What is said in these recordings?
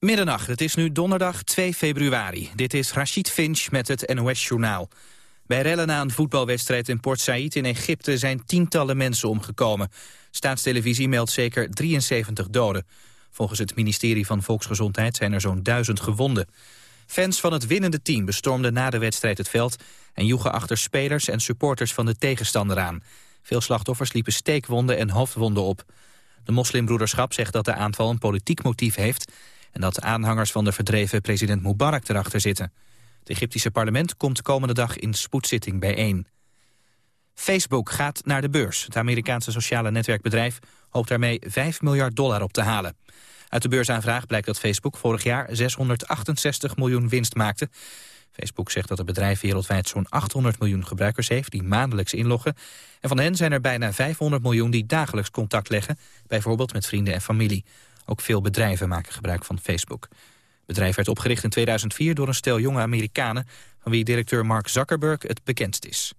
Middernacht, het is nu donderdag 2 februari. Dit is Rashid Finch met het NOS-journaal. Bij rellen na een voetbalwedstrijd in Port Said in Egypte zijn tientallen mensen omgekomen. Staatstelevisie meldt zeker 73 doden. Volgens het ministerie van Volksgezondheid zijn er zo'n duizend gewonden. Fans van het winnende team bestormden na de wedstrijd het veld... en joegen achter spelers en supporters van de tegenstander aan. Veel slachtoffers liepen steekwonden en hoofdwonden op. De moslimbroederschap zegt dat de aanval een politiek motief heeft... en dat aanhangers van de verdreven president Mubarak erachter zitten. Het Egyptische parlement komt komende dag in spoedzitting bijeen. Facebook gaat naar de beurs. Het Amerikaanse sociale netwerkbedrijf hoopt daarmee 5 miljard dollar op te halen. Uit de beursaanvraag blijkt dat Facebook vorig jaar 668 miljoen winst maakte. Facebook zegt dat het bedrijf wereldwijd zo'n 800 miljoen gebruikers heeft die maandelijks inloggen. En van hen zijn er bijna 500 miljoen die dagelijks contact leggen, bijvoorbeeld met vrienden en familie. Ook veel bedrijven maken gebruik van Facebook. Het bedrijf werd opgericht in 2004 door een stel jonge Amerikanen... van wie directeur Mark Zuckerberg het bekendst is.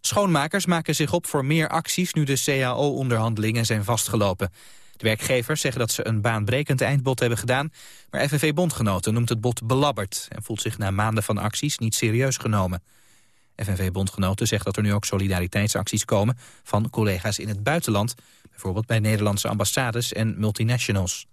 Schoonmakers maken zich op voor meer acties nu de CAO-onderhandelingen zijn vastgelopen. De werkgevers zeggen dat ze een baanbrekend eindbod hebben gedaan... maar FNV-bondgenoten noemt het bod belabberd... en voelt zich na maanden van acties niet serieus genomen. FNV-bondgenoten zegt dat er nu ook solidariteitsacties komen... van collega's in het buitenland, bijvoorbeeld bij Nederlandse ambassades en multinationals.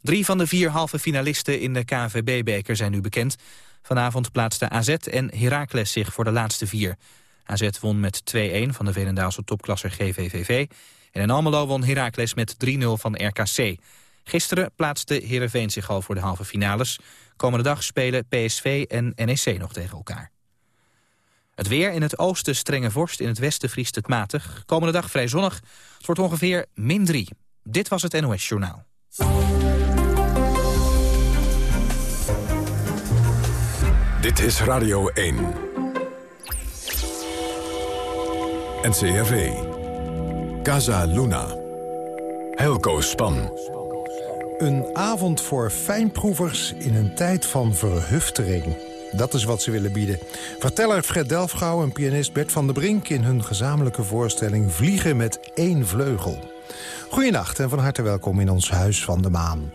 Drie van de vier halve finalisten in de KNVB-beker zijn nu bekend. Vanavond plaatsten AZ en Heracles zich voor de laatste vier. AZ won met 2-1 van de Velendaalse topklasser GVVV... En in Almelo won Heracles met 3-0 van RKC. Gisteren plaatste Heerenveen zich al voor de halve finales. Komende dag spelen PSV en NEC nog tegen elkaar. Het weer in het oosten strenge vorst, in het westen vriest het matig. Komende dag vrij zonnig. Het wordt ongeveer min 3. Dit was het NOS Journaal. Dit is Radio 1. NCRV. Casa Luna. Helco Span. Een avond voor fijnproevers in een tijd van verhuftering. Dat is wat ze willen bieden. Verteller Fred Delfgauw en pianist Bert van der Brink... in hun gezamenlijke voorstelling Vliegen met één vleugel. Goedenacht en van harte welkom in ons Huis van de Maan.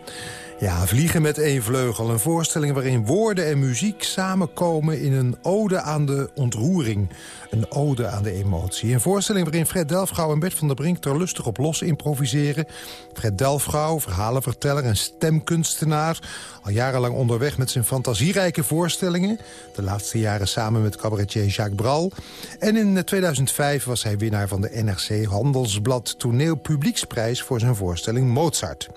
Ja, Vliegen met één vleugel. Een voorstelling waarin woorden en muziek samenkomen... in een ode aan de ontroering. Een ode aan de emotie. Een voorstelling waarin Fred Delfgauw en Bert van der Brink... er lustig op los improviseren. Fred Delfgauw, verhalenverteller en stemkunstenaar... al jarenlang onderweg met zijn fantasierijke voorstellingen. De laatste jaren samen met cabaretier Jacques Bral. En in 2005 was hij winnaar van de NRC Handelsblad Toneel Publieksprijs... voor zijn voorstelling Mozart.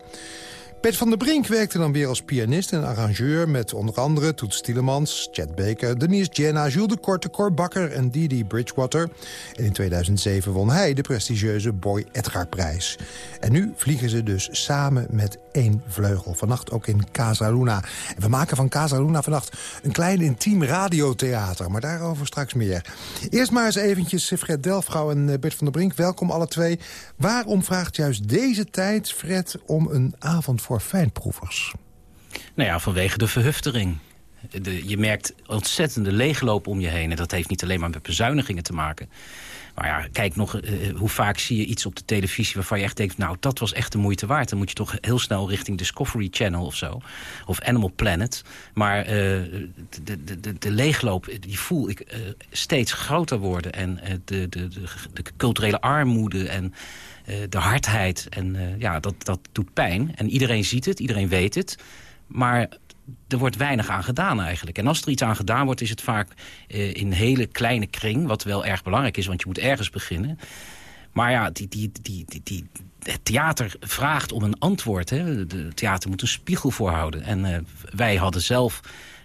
Bert van der Brink werkte dan weer als pianist en arrangeur... met onder andere Toets Tielemans, Chet Baker, Denise Jenna... Jules de Korte, Cor Bakker en Didi Bridgewater. En in 2007 won hij de prestigieuze Boy Edgar-prijs. En nu vliegen ze dus samen met één vleugel. Vannacht ook in Casa Luna. En we maken van Casa Luna vannacht een klein intiem radiotheater. Maar daarover straks meer. Eerst maar eens eventjes Fred Delfgauw en eh, Bert van der Brink. Welkom alle twee. Waarom vraagt juist deze tijd, Fred, om een avond voor fijnproevers? Nou ja, vanwege de verhuftering. De, je merkt ontzettende leegloop om je heen. En dat heeft niet alleen maar met bezuinigingen te maken. Maar ja, kijk nog, uh, hoe vaak zie je iets op de televisie... waarvan je echt denkt, nou, dat was echt de moeite waard. Dan moet je toch heel snel richting Discovery Channel of zo. Of Animal Planet. Maar uh, de, de, de, de, leegloop, die voel ik steeds groter worden. En de, de, de, de culturele armoede en... de hardheid. En ja, dat, dat doet pijn. En iedereen ziet het, iedereen weet het. Maar er wordt weinig aan gedaan eigenlijk. En als er iets aan gedaan wordt, is het vaak uh, in een hele kleine kring... wat wel erg belangrijk is, want je moet ergens beginnen. Maar ja, die, die, die, die, die het theater vraagt om een antwoord. Hè. Het theater moet een spiegel voorhouden. En uh, wij hadden zelf,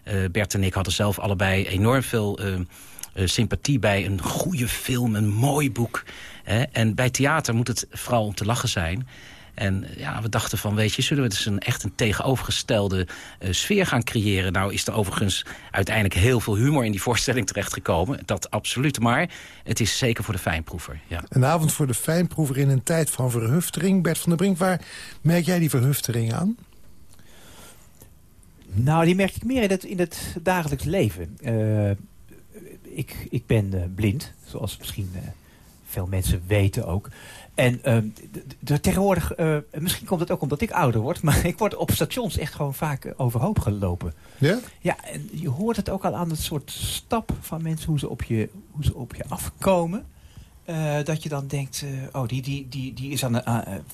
uh, Bert en ik hadden zelf allebei enorm veel... sympathie bij een goede film, een mooi boek. En bij theater moet het vooral om te lachen zijn. En ja, we dachten van, weet je, zullen we dus een echt een tegenovergestelde uh, sfeer gaan creëren? Nou is er overigens uiteindelijk heel veel humor in die voorstelling terechtgekomen. Dat absoluut, maar het is zeker voor de fijnproever. Ja. Een avond voor de fijnproever in een tijd van verhuftering. Bert van der Brink, waar merk jij die verhuftering aan? Nou, die merk ik meer in het, in het dagelijks leven. Uh, ik, ik ben uh, blind, zoals misschien veel mensen weten ook. En uh, de, tegenwoordig, uh, misschien komt het ook omdat ik ouder word... maar ik word op stations echt gewoon vaak overhoop gelopen. Ja? Ja, en je hoort het ook al aan het soort stap van mensen... hoe ze op je, hoe ze op je afkomen. Uh, dat je dan denkt, oh, die, die, die, die is aan de,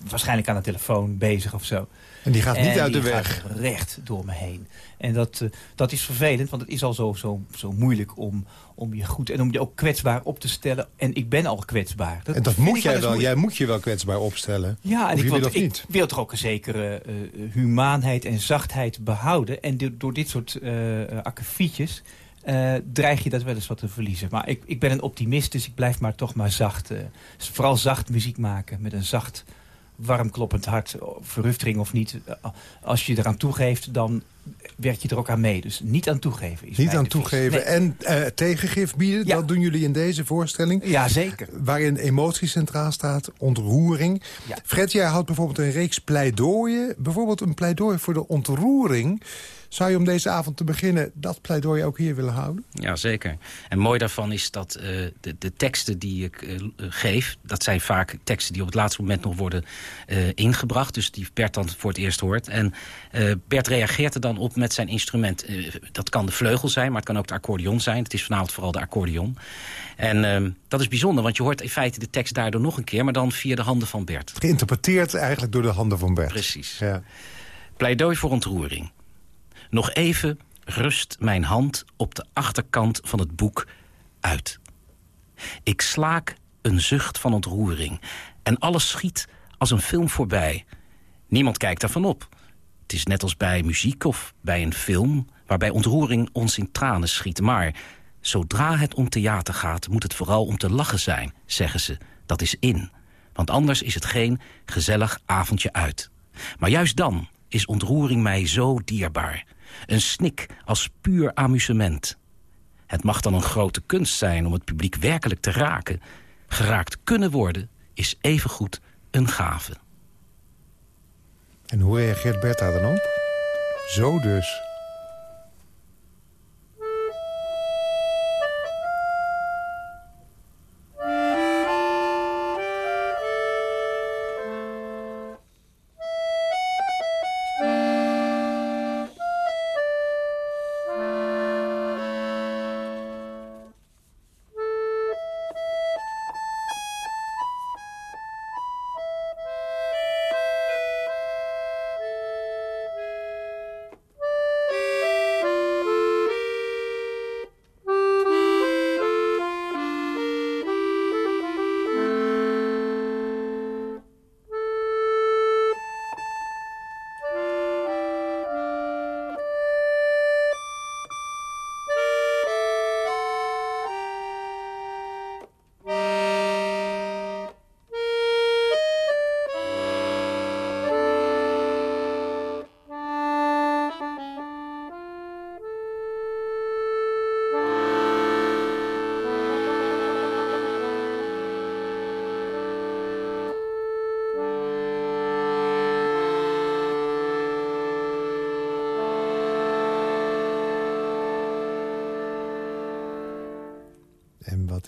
waarschijnlijk aan de telefoon bezig of zo. En die gaat niet en uit de weg. Gaat recht door me heen. En dat, dat is vervelend, want het is al zo, zo, zo moeilijk om, om je goed... en om je ook kwetsbaar op te stellen. En ik ben al kwetsbaar. Dat en dat moet jij wel. Jij moet je wel kwetsbaar opstellen. Ja, en ik wil, dat ik niet? wil toch ook een zekere humaanheid en zachtheid behouden. En door dit soort akkefietjes... Uh, dreig je dat wel eens wat te verliezen. Maar ik, ik ben een optimist, dus ik blijf maar toch maar zacht. Uh, vooral zacht muziek maken, met een zacht, warm kloppend hart. Verhuftering of niet. Als je eraan toegeeft, dan werk je er ook aan mee. Dus niet aan toegeven. Is niet aan toegeven. Nee. En uh, tegengif bieden, ja. dat doen jullie in deze voorstelling. Ja, zeker. Waarin emotie centraal staat, ontroering. Ja. Fred, jij houdt bijvoorbeeld een reeks pleidooien. Bijvoorbeeld een pleidooi voor de ontroering. Zou je om deze avond te beginnen dat pleidooi ook hier willen houden? Ja, zeker. En mooi daarvan is dat uh, de, de, teksten die ik uh, geef... dat zijn vaak teksten die op het laatste moment nog worden uh, ingebracht. Dus die Bert dan voor het eerst hoort. En Bert reageert er dan op met zijn instrument. dat kan de vleugel zijn, maar het kan ook de accordeon zijn. Het is vanavond vooral de accordeon. En dat is bijzonder, want je hoort in feite de tekst daardoor nog een keer... maar dan via de handen van Bert. Geïnterpreteerd eigenlijk door de handen van Bert. Precies. Ja. Pleidooi voor ontroering. Nog even rust mijn hand op de achterkant van het boek uit. Ik slaak een zucht van ontroering en alles schiet als een film voorbij. Niemand kijkt daarvan op. Het is net als bij muziek of bij een film... waarbij ontroering ons in tranen schiet. Maar zodra het om theater gaat, moet het vooral om te lachen zijn, zeggen ze. Dat is in. Want anders is het geen gezellig avondje uit. Maar juist dan is ontroering mij zo dierbaar. Een snik als puur amusement. Het mag dan een grote kunst zijn om het publiek werkelijk te raken. Geraakt kunnen worden is evengoed een gave. En hoe reageert Bert daar dan op? Zo dus.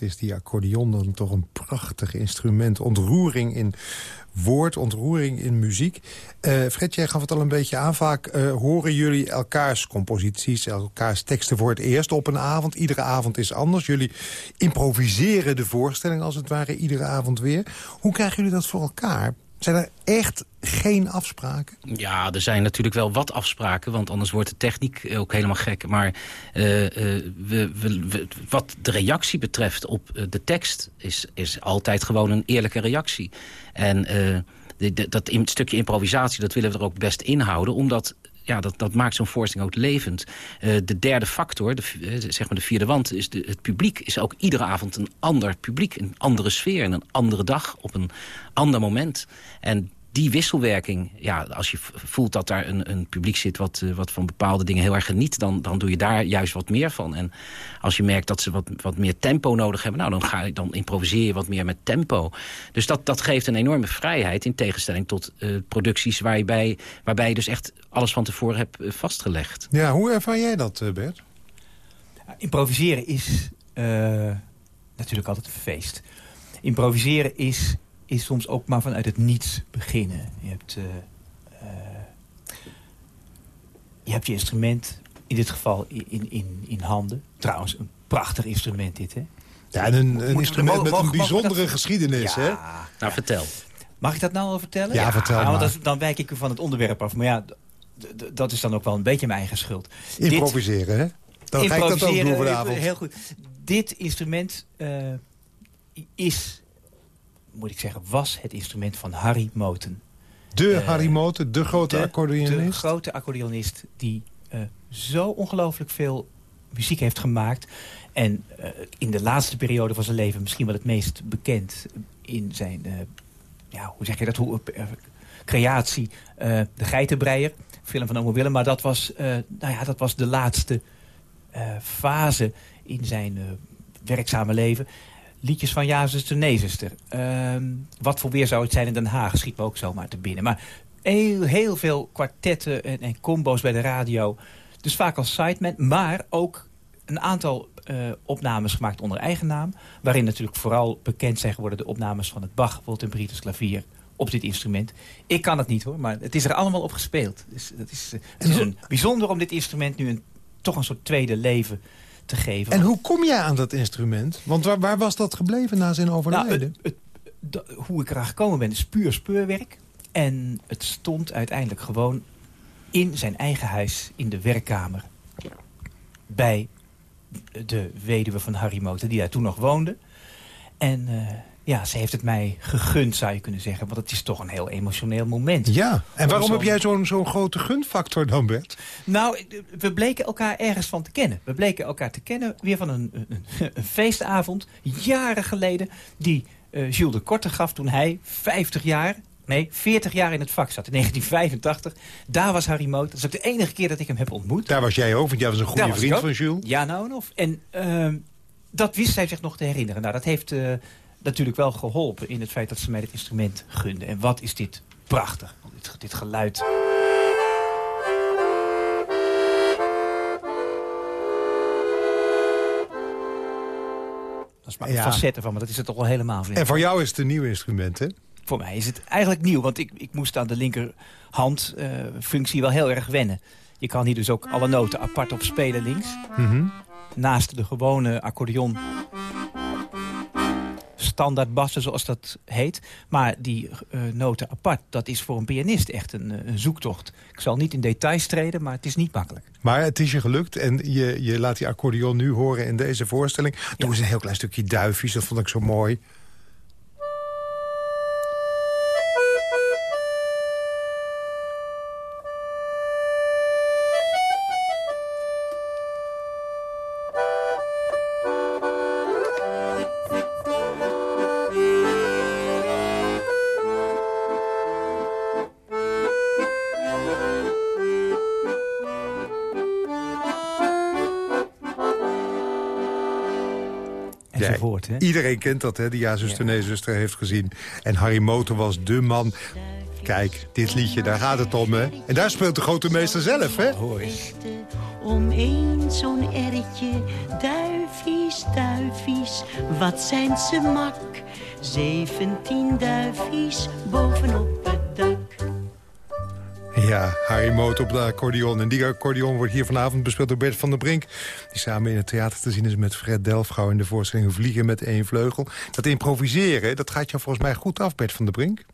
Is die accordeon dan toch een prachtig instrument. Ontroering in woord, ontroering in muziek. Uh, Fred, jij gaf het al een beetje aan. Vaak uh, horen jullie elkaars composities, elkaars teksten voor het eerst op een avond. Iedere avond is anders. Jullie improviseren de voorstelling als het ware iedere avond weer. Hoe krijgen jullie dat voor elkaar? Zijn er echt geen afspraken? Ja, er zijn natuurlijk wel wat afspraken, want anders wordt de techniek ook helemaal gek. Maar uh, uh, we, wat de reactie betreft op de tekst is, is altijd gewoon een eerlijke reactie. En de, dat in, stukje improvisatie, dat willen we er ook best inhouden, omdat ja, dat, dat maakt zo'n voorstelling ook levend. De derde factor, de, zeg maar de vierde wand, is de, het publiek is ook iedere avond een ander publiek. Een andere sfeer, en een andere dag, op een ander moment. En die wisselwerking, ja, als je voelt dat daar een, een publiek zit... Wat, uh, wat van bepaalde dingen heel erg geniet, dan, dan doe je daar juist wat meer van. En als je merkt dat ze wat, wat meer tempo nodig hebben... nou, dan, ga je, dan improviseer je wat meer met tempo. Dus dat, dat geeft een enorme vrijheid... in tegenstelling tot uh, producties waarbij, waarbij je dus echt alles van tevoren hebt uh, vastgelegd. Ja, hoe ervaar jij dat, Bert? Improviseren is natuurlijk altijd een feest. Improviseren is is soms ook maar vanuit het niets beginnen. Je hebt, uh, uh, je, hebt je instrument, in dit geval in, in, in handen. Trouwens, een prachtig instrument dit, hè? Ja, en een, een instrument met een bijzondere geschiedenis, ja. hè? Nou, vertel. Mag ik dat nou al vertellen? Ja, vertel nou, maar. Want dan wijk ik van het onderwerp af. Maar ja, dat is dan ook wel een beetje mijn eigen schuld. Improviseren, Dit, hè? Dan ga ik dat ook doen vanavond. Heel goed. Dit instrument uh, is, moet ik zeggen, was het instrument van Harry Moten. De uh, Harry Moten, de grote de, accordeonist? De grote accordeonist die uh, zo ongelooflijk veel muziek heeft gemaakt. En in de laatste periode van zijn leven misschien wel het meest bekend in zijn, ja, hoe zeg je dat, hoe, creatie, De Geitenbreier, film van Ome Willem. Maar dat was, nou ja, dat was de laatste fase in zijn werkzame leven. Liedjes van Jazus de Nezuster. Uh, wat voor weer zou het zijn in Den Haag? Schiet me ook zomaar te binnen. Maar heel, heel veel kwartetten en, en combo's bij de radio. Dus vaak als sideman. Maar ook een aantal uh, opnames gemaakt onder eigen naam. Waarin natuurlijk vooral bekend zijn geworden de opnames van het Bach, Volt en Britisch klavier op dit instrument. Ik kan het niet hoor, maar het is er allemaal op gespeeld. Dus dat is, uh, het is een bijzonder om dit instrument nu een, toch een soort tweede leven te geven. En hoe kom jij aan dat instrument? Want waar, waar was dat gebleven na zijn overlijden? Nou, het, het, hoe ik eraan gekomen ben is puur speurwerk. En het stond uiteindelijk gewoon in zijn eigen huis in de werkkamer. Bij de weduwe van Harry Moten, die daar toen nog woonde. En uh, ja, ze heeft het mij gegund, zou je kunnen zeggen. Want het is toch een heel emotioneel moment. Ja, en waarom heb jij zo'n zo'n grote gunfactor dan, Bert? Nou, we bleken elkaar ergens van te kennen. We bleken elkaar te kennen weer van een, een, een feestavond, jaren geleden... die uh, Jules de Korte gaf toen hij 50 jaar... Nee, 40 jaar in het vak zat, in 1985. Daar was Harry Moot. Dat is ook de enige keer dat ik hem heb ontmoet. Daar was jij ook, want jij was een goede was vriend van Jules. Ja, nou en of. En uh, dat wist zij zich nog te herinneren. Nou, dat heeft... Uh, natuurlijk wel geholpen in het feit dat ze mij dit instrument gunde. En wat is dit prachtig, dit, dit geluid. Dat is maar een ja. facet ervan, maar dat is het toch wel helemaal. En voor jou is het een nieuw instrument, hè? Voor mij is het eigenlijk nieuw, want ik, ik moest aan de linkerhand uh, functie wel heel erg wennen. Je kan hier dus ook alle noten apart op spelen links. Mm -hmm. Naast de gewone accordeon standaard bassen, zoals dat heet. Maar die uh, noten apart, dat is voor een pianist echt een, een, zoektocht. Ik zal niet in details treden, maar het is niet makkelijk. Maar het is je gelukt en je, je laat die accordeon nu horen in deze voorstelling. Doe eens een heel klein stukje duifjes, dat vond ik zo mooi. Enzovoort. Hè? Iedereen kent dat, hè? Die Ja-zuster, nee-zuster heeft gezien. En Harry Motor was de man. Kijk, dit liedje, daar gaat het om, hè? En daar speelt de grote meester zelf, hè? Hoor eens. Om een zo'n erretje, duifies, duifies, wat zijn ze mak. Zeventien duifies bovenop. Ja, Harry Moot op de accordeon. En die accordeon wordt hier vanavond bespeeld door Bert van der Brink. Die samen in het theater te zien is met Fred Delfgauw... in de voorstelling Vliegen met één vleugel. Dat improviseren, dat gaat jou volgens mij goed af, Bert van der Brink.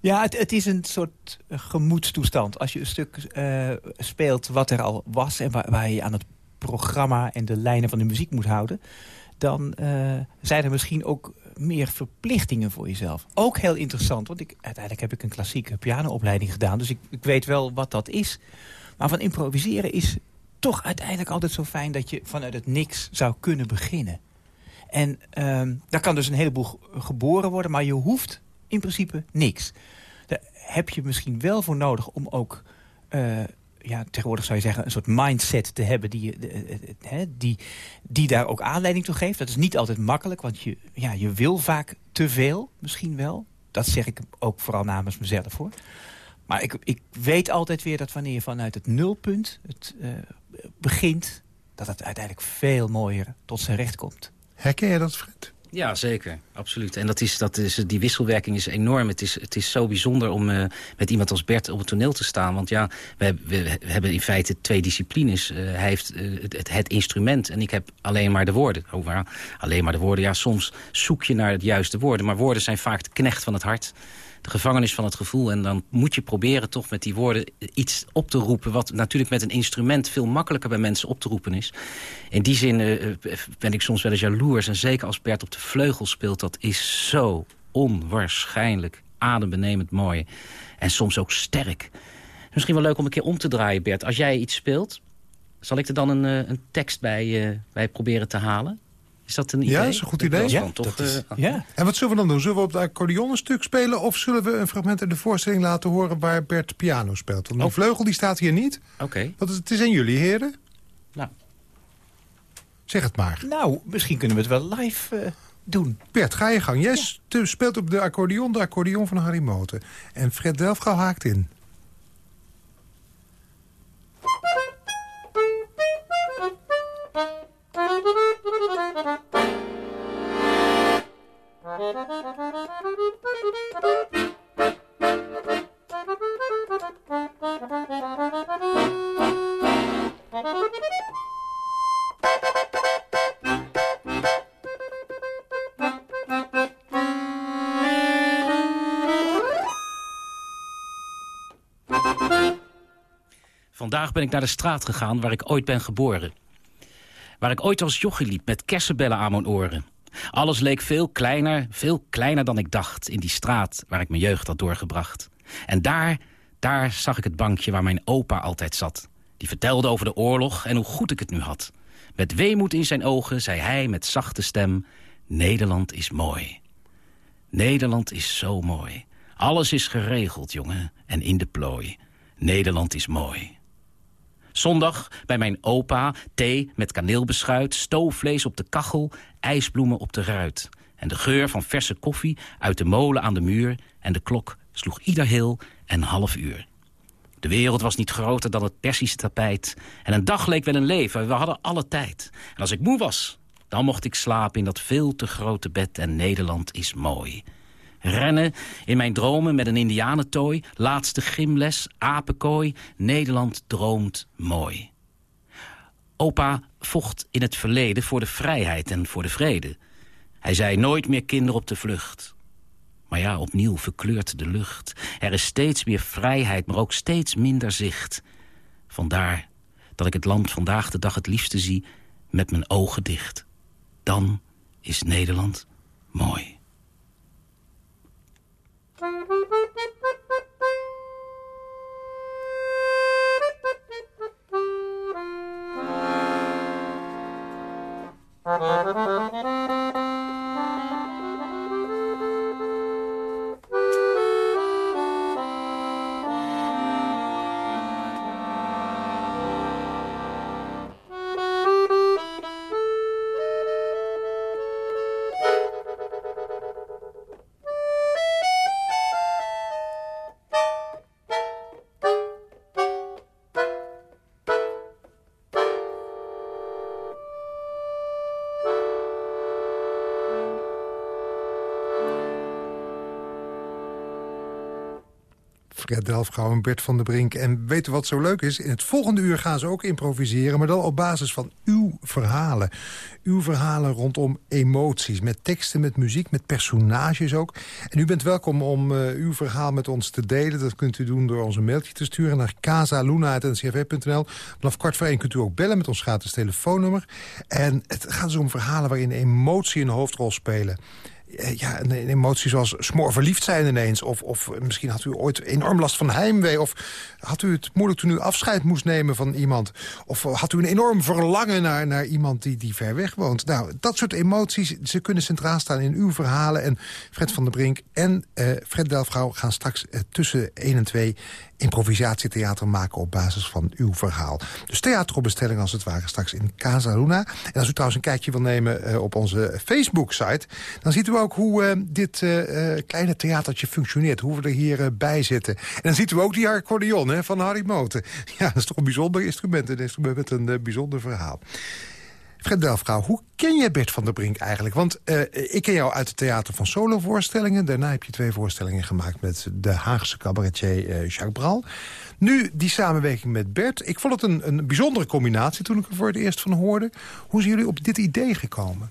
Ja, het, het is een soort gemoedstoestand. Als je een stuk uh, speelt wat er al was... en waar, je aan het programma en de lijnen van de muziek moet houden... dan uh, zijn er misschien ook meer verplichtingen voor jezelf. Ook heel interessant, want ik, uiteindelijk heb ik een klassieke pianoopleiding gedaan... dus ik, ik weet wel wat dat is. Maar van improviseren is toch uiteindelijk altijd zo fijn... dat je vanuit het niks zou kunnen beginnen. En uh, daar kan dus een heleboel geboren worden... maar je hoeft in principe niks. Daar heb je misschien wel voor nodig om ook... Uh, ja, tegenwoordig zou je zeggen, een soort mindset te hebben... Die, uh, die, die daar ook aanleiding toe geeft. Dat is niet altijd makkelijk, want je, ja, je wil vaak te veel, misschien wel. Dat zeg ik ook vooral namens mezelf, hoor. Maar ik, ik weet altijd weer dat wanneer je vanuit het nulpunt het, uh, begint... dat het uiteindelijk veel mooier tot zijn recht komt. Herken je dat, Fred? Ja, zeker. Absoluut. En dat is, dat is, die wisselwerking is enorm. Het is, het is zo bijzonder om uh, met iemand als Bert op het toneel te staan. Want ja, we, we, hebben in feite twee disciplines. Uh, hij heeft uh, het, het, instrument en ik heb alleen maar de woorden. Over, alleen maar de woorden. Ja, soms zoek je naar het juiste woorden. Maar woorden zijn vaak de knecht van het hart de gevangenis van het gevoel. En dan moet je proberen toch met die woorden iets op te roepen... wat natuurlijk met een instrument veel makkelijker bij mensen op te roepen is. In die zin ben ik soms wel eens jaloers. En zeker als Bert op de vleugel speelt, dat is zo onwaarschijnlijk adembenemend mooi. En soms ook sterk. Misschien wel leuk om een keer om te draaien, Bert. Als jij iets speelt, zal ik er dan een, uh, een tekst bij, uh, bij proberen te halen? Is dat een idee? Ja, dat is een goed idee. Ja, toch, is, uh, ja. En wat zullen we dan doen? Zullen we op de accordeon een stuk spelen... of zullen we een fragment uit de voorstelling laten horen... waar Bert piano speelt? Want de Oh. vleugel die staat hier niet. Oké. Is, het is aan jullie, heren. Nou. Zeg het maar. Nou, misschien kunnen we het wel live uh, doen. Bert, ga je gang. Jij speelt op de accordeon, de accordeon van Harry Moten. En Fred Delfgauw haakt in. Vandaag ben ik naar de straat gegaan waar ik ooit ben geboren. Waar ik ooit als jochie liep met kersenbellen aan mijn oren. Alles leek veel kleiner, veel kleiner dan ik dacht... in die straat waar ik mijn jeugd had doorgebracht. En daar, daar zag ik het bankje waar mijn opa altijd zat. Die vertelde over de oorlog en hoe goed ik het nu had. Met weemoed in zijn ogen zei hij met zachte stem... Nederland is mooi. Nederland is zo mooi. Alles is geregeld, jongen, en in de plooi. Nederland is mooi. Zondag bij mijn opa, thee met kaneelbeschuit... stoofvlees op de kachel, ijsbloemen op de ruit. En de geur van verse koffie uit de molen aan de muur... en de klok sloeg ieder heel en half uur. De wereld was niet groter dan het Persische tapijt. En een dag leek wel een leven, we hadden alle tijd. En als ik moe was, dan mocht ik slapen in dat veel te grote bed... en Nederland is mooi. Rennen in mijn dromen met een indianentooi, laatste gymles, apenkooi. Nederland droomt mooi. Opa vocht in het verleden voor de vrijheid en voor de vrede. Hij zei nooit meer kinderen op de vlucht. Maar ja, opnieuw verkleurt de lucht. Er is steeds meer vrijheid, maar ook steeds minder zicht. Vandaar dat ik het land vandaag de dag het liefste zie met mijn ogen dicht. Dan is Nederland mooi. Fred Delfgauw en Bert van der Brink. En weet u wat zo leuk is? In het volgende uur gaan ze ook improviseren... maar dan op basis van uw verhalen. Uw verhalen rondom emoties. Met teksten, met muziek, met personages ook. En u bent welkom om uh, uw verhaal met ons te delen. Dat kunt u doen door ons een mailtje te sturen naar casaluna.ncrv.nl. Vanaf kwart voor één kunt u ook bellen met ons gratis telefoonnummer. En het gaat dus om verhalen waarin emotie een hoofdrol spelen ja, een, emotie zoals smoor verliefd zijn ineens. Of, of misschien had u ooit enorm last van heimwee. Of had u het moeilijk toen u afscheid moest nemen van iemand. Of had u een enorm verlangen naar, naar iemand die, die ver weg woont. Nou, dat soort emoties, ze kunnen centraal staan in uw verhalen. En Fred van der Brink en uh, Fred Delfgauw gaan straks uh, tussen 1 en 2 improvisatietheater maken op basis van uw verhaal. Dus theateropbestelling als het ware straks in Casa Luna. En als u trouwens een kijkje wil nemen uh, op onze Facebook-site... dan ziet u ook hoe uh, dit uh, kleine theatertje functioneert. Hoe we er hier bij zitten. En dan ziet u ook die accordeon hè, van Harry Moten. Ja, dat is toch een bijzonder instrument. Een instrument met een bijzonder verhaal. Fred Delfgauw, hoe ken jij Bert van der Brink eigenlijk? Want uh, ik ken jou uit het theater van solovoorstellingen. Daarna heb je twee voorstellingen gemaakt met de Haagse cabaretier uh, Jacques Bral. Nu die samenwerking met Bert. Ik vond het een, een bijzondere combinatie toen ik er voor het eerst van hoorde. Hoe zijn jullie op dit idee gekomen?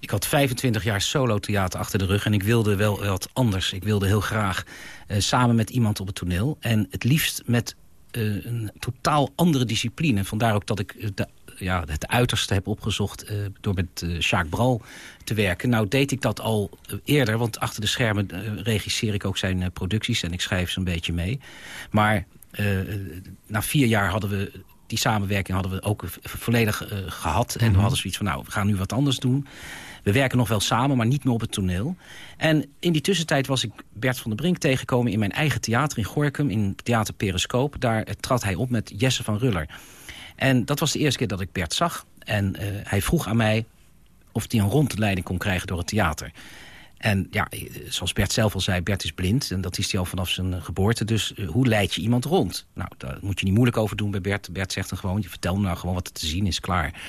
Ik had 25 jaar solo-theater achter de rug en ik wilde wel wat anders. Ik wilde heel graag uh, samen met iemand op het toneel. En het liefst met een totaal andere discipline. Vandaar ook dat ik de, ja, het uiterste heb opgezocht uh, door met uh, Jacques Bral te werken. Nou deed ik dat al eerder, want achter de schermen regisseer ik ook zijn producties... en ik schrijf ze een beetje mee. Maar na vier jaar hadden we die samenwerking hadden we ook volledig gehad. En we mhm. hadden zoiets van, nou, we gaan nu wat anders doen. We werken nog wel samen, maar niet meer op het toneel. En in die tussentijd was ik Bert van der Brink tegengekomen... in mijn eigen theater in Gorkum, in Theater Periscoop. Daar trad hij op met Jesse van Ruller. En dat was de eerste keer dat ik Bert zag. En uh, hij vroeg aan mij of hij een rondleiding kon krijgen door het theater. En ja, zoals Bert zelf al zei, Bert is blind. En dat is hij al vanaf zijn geboorte. Dus uh, hoe leid je iemand rond? Nou, daar moet je niet moeilijk over doen bij Bert. Bert zegt dan gewoon, je vertelt nou gewoon wat er te zien is, klaar.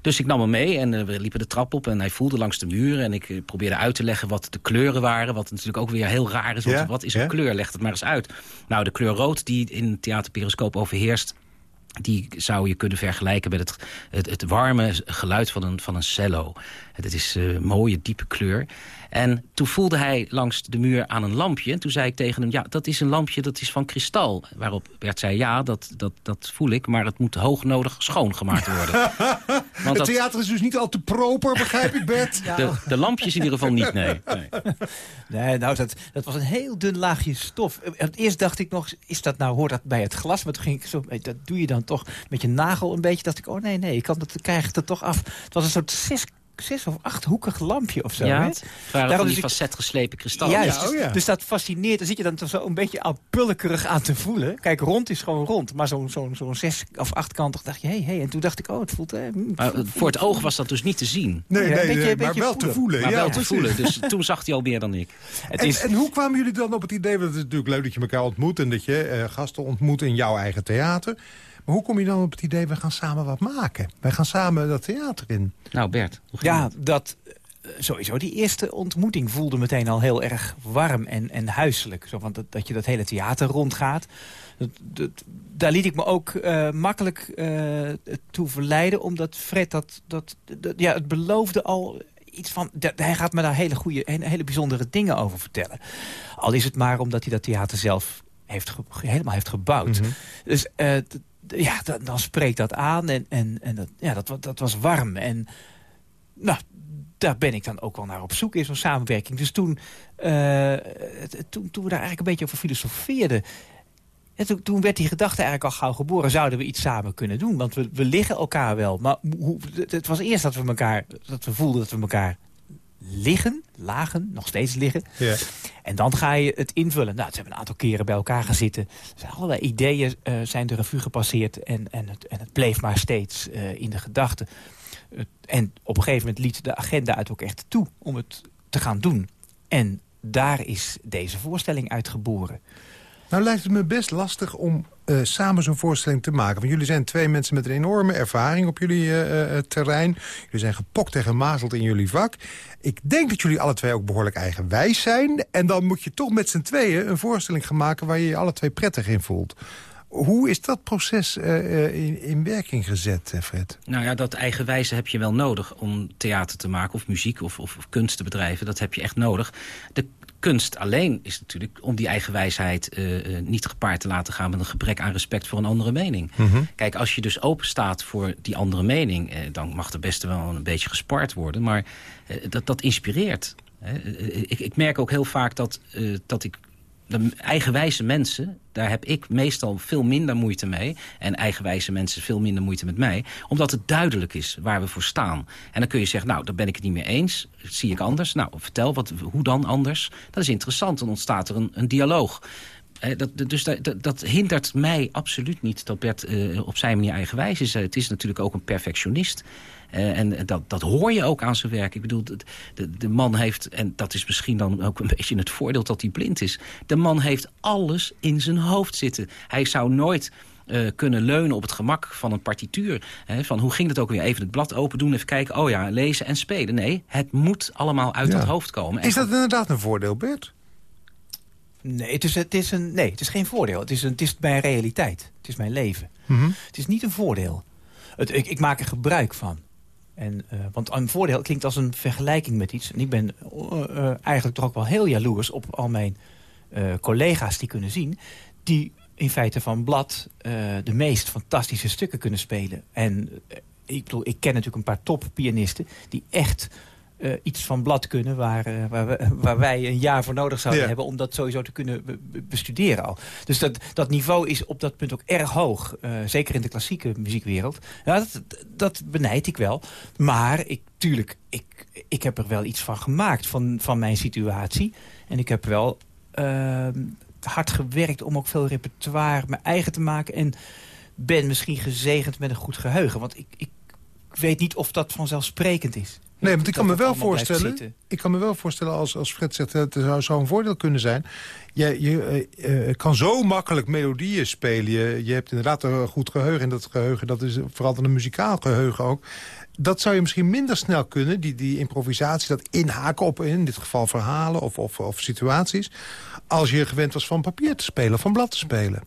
Dus ik nam hem mee en uh, we liepen de trap op. En hij voelde langs de muren. En ik uh, probeerde uit te leggen wat de kleuren waren. Wat natuurlijk ook weer heel raar is. Ja? Wat is een ja? kleur? Leg het maar eens uit. Nou, de kleur rood die in het theaterperiscoop overheerst die zou je kunnen vergelijken met het, het, het, warme geluid van een, van een cello. Het is een uh, mooie, diepe kleur. En toen voelde hij langs de muur aan een lampje. En toen zei ik tegen hem, ja, dat is een lampje, dat is van kristal. Waarop Bert zei, ja, dat, dat, dat voel ik, maar het moet hoognodig schoongemaakt worden. Want het theater is dus niet al te proper, begrijp ik, Bert? De, de, lampjes in ieder geval niet, nee. Nee, nee nou, dat, dat was een heel dun laagje stof. Eerst dacht ik nog, is dat nou, hoort dat bij het glas? Maar toen ging ik zo, dat doe je dan toch met je nagel een beetje. dacht ik, oh nee, nee, ik kan dat, krijg ik er toch af. Het was een soort zes of achthoekig lampje of zo. Ja, het waren die dus facet geslepen kristallen. Ja, oh, ja. Dus, dus, dat fascineert. Dan zit je dan toch zo een beetje al pulkerig aan te voelen. Kijk, rond is gewoon rond. Maar zo'n zo'n zo'n zes of achtkantig dacht je, hé, hey, hey. En toen dacht ik, oh, het voelt... Eh, maar voor het oog was dat dus niet te zien. Nee, nee, beetje, nee maar wel te voelen. Maar wel te voelen. Dus toen zag hij al meer dan ik. Het en, is... en hoe kwamen jullie dan op het idee... want het is natuurlijk leuk dat je elkaar ontmoet... en dat je uh, gasten ontmoet in jouw eigen theater... Maar hoe kom je dan op het idee, we gaan samen wat maken? Wij gaan samen dat theater in. Nou Bert, Ja, dat eh, sowieso. Die eerste ontmoeting voelde meteen al heel erg warm en, en huiselijk. Zo, want dat, dat je dat hele theater rondgaat. Dat, dat, daar liet ik me ook uh, makkelijk uh, toe verleiden. Omdat Fred dat, dat, dat, ja, het beloofde al iets van... Dat, hij gaat me daar hele, goede, hele bijzondere dingen over vertellen. Al is het maar omdat hij dat theater zelf heeft helemaal heeft gebouwd. Mm -hmm. Dus uh, ja, dan, dan, spreekt dat aan en, en, en dat, ja, dat, dat was warm. En nou, daar ben ik dan ook wel naar op zoek in zo'n samenwerking. Dus toen, uh, toen, toen we daar eigenlijk een beetje over filosofeerden... Toen, toen, werd die gedachte eigenlijk al gauw geboren. Zouden we iets samen kunnen doen? Want we, we liggen elkaar wel. Maar hoe, het was eerst dat we, elkaar, dat we voelden dat we elkaar liggen, lagen, nog steeds liggen. Ja. En dan ga je het invullen. Nou, ze hebben een aantal keren bij elkaar gezeten. zijn allerlei ideeën uh, zijn de revue gepasseerd en, en, het, en het bleef maar steeds uh, in de gedachten. Uh, en op een gegeven moment liet de agenda uit ook echt toe om het te gaan doen. En daar is deze voorstelling uitgeboren. Nou lijkt het me best lastig om uh, samen zo'n voorstelling te maken. Want jullie zijn twee mensen met een enorme ervaring op jullie uh, terrein. Jullie zijn gepokt en gemazeld in jullie vak. Ik denk dat jullie alle twee ook behoorlijk eigenwijs zijn. En dan moet je toch met z'n tweeën een voorstelling gaan maken... waar je je alle twee prettig in voelt. Hoe is dat proces in, in, werking gezet, Fred? Nou ja, dat eigenwijze heb je wel nodig om theater te maken... of muziek of, of, of kunst te bedrijven. Dat heb je echt nodig. De kunst alleen is natuurlijk om die eigen wijsheid uh, niet gepaard te laten gaan... met een gebrek aan respect voor een andere mening. Mm -hmm. Kijk, als je dus open staat voor die andere mening... Uh, dan mag er best wel een beetje gespart worden. Maar dat, dat inspireert. Ik, ik, merk ook heel vaak dat, dat ik de eigenwijze mensen, daar heb ik meestal veel minder moeite mee. En eigenwijze mensen veel minder moeite met mij. Omdat het duidelijk is waar we voor staan. En dan kun je zeggen, nou, daar ben ik het niet mee eens. zie ik anders. Nou, vertel, wat, hoe dan anders? Dat is interessant. Dan ontstaat er een, een dialoog. Dat, dus dat, dat, hindert mij absoluut niet dat Bert uh, op zijn manier eigenwijs is. het is natuurlijk ook een perfectionist. Uh, en dat, dat hoor je ook aan zijn werk. Ik bedoel, de, de, man heeft, en dat is misschien dan ook een beetje het voordeel dat hij blind is. De man heeft alles in zijn hoofd zitten. Hij zou nooit eh, kunnen leunen op het gemak van een partituur. Hè, van hoe ging het ook weer? Even het blad open doen, even kijken. Oh ja, lezen en spelen. Nee, het moet allemaal uit Ja. het hoofd komen. Is dat inderdaad een voordeel, Bert? Nee, het is, het is een, nee, het is geen voordeel. Het is, een, het is mijn realiteit. Het is mijn leven. Mhm. Het is niet een voordeel. Het, ik, ik maak er gebruik van. En, eh, want een voordeel klinkt als een vergelijking met iets. En ik ben eh, eh, eigenlijk toch ook wel heel jaloers op al mijn collega's die kunnen zien... die in feite van blad de meest fantastische stukken kunnen spelen. En ik bedoel, ik ken natuurlijk een paar toppianisten... die echt eh, iets van blad kunnen waar, eh, waar, we- waar wij een jaar voor nodig zouden Ja. hebben... om dat sowieso te kunnen be- be- bestuderen al. Dus dat, dat niveau is op dat punt ook erg hoog. eh, zeker in de klassieke muziekwereld. Ja, dat, dat benijd ik wel. Maar ik, tuurlijk, ik, ik heb er wel iets van gemaakt van, van mijn situatie. En ik heb wel ehm, hard gewerkt om ook veel repertoire mijn eigen te maken. En ben misschien gezegend met een goed geheugen. Want ik, ik weet niet of dat vanzelfsprekend is. Nee, want ik kan me wel voorstellen... Ik kan me wel voorstellen als, als Fred zegt... dat het zou, een voordeel kunnen zijn. Je, je eh, eh, kan zo makkelijk melodieën spelen. Je, je hebt inderdaad een goed geheugen. En dat geheugen dat is vooral een muzikaal geheugen ook. Dat zou je misschien minder snel kunnen. Die, die improvisatie, dat inhaken op in dit geval verhalen of, of, of situaties. Als je gewend was van papier te spelen van blad te spelen.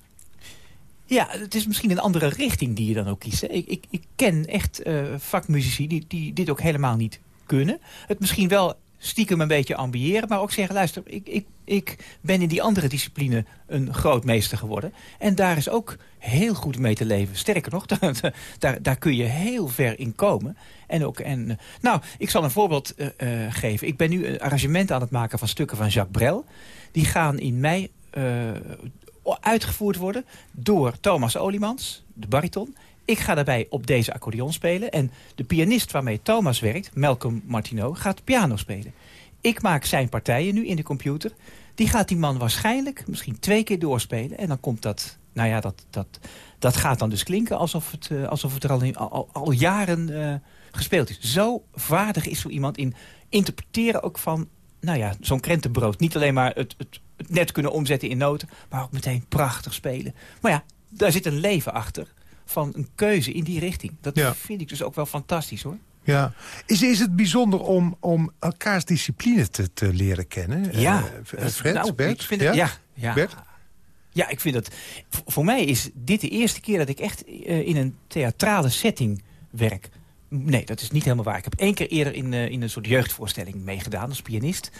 Ja, het is misschien een andere richting die je dan ook kiest. Ik, ik, ik ken echt eh, vakmuzici die, die dit ook helemaal niet kunnen. Het misschien wel stiekem een beetje ambiëren, maar ook zeggen... luister, ik, ik, ik ben in die andere discipline een grootmeester geworden. En daar is ook heel goed mee te leven. Sterker nog, daar, daar, kun je heel ver in komen. En ook, en, eh, nou, ik zal een voorbeeld eh, geven. Ik ben nu een arrangement aan het maken van stukken van Jacques Brel. Die gaan in mei uitgevoerd worden door Thomas Olimans, de bariton. Ik ga daarbij op deze accordeon spelen. En de pianist waarmee Thomas werkt, Malcolm Martineau, gaat piano spelen. Ik maak zijn partijen nu in de computer. Die gaat die man waarschijnlijk misschien twee keer doorspelen. En dan komt dat, nou ja, dat, dat, dat gaat dan dus klinken alsof het, eh, alsof het er al, al- al jaren eh, gespeeld is. Zo vaardig is zo iemand in interpreteren ook van, nou ja, zo'n krentenbrood. Niet alleen maar het, het, het net kunnen omzetten in noten, maar ook meteen prachtig spelen. Maar ja, daar zit een leven achter van een keuze in die richting. Dat Ja. vind ik dus ook wel fantastisch hoor. Ja. Is, is het bijzonder om, om elkaars discipline te, te leren kennen? Ja. Eh, Fred, Nou, Bert? ik vind het, ja? Ja, Bert? Ja, ik vind het... v- Voor mij is dit de eerste keer dat ik echt eh, in een theatrale setting werk. Nee, dat is niet helemaal waar. Ik heb één keer eerder in, eh, in een soort jeugdvoorstelling meegedaan als pianist.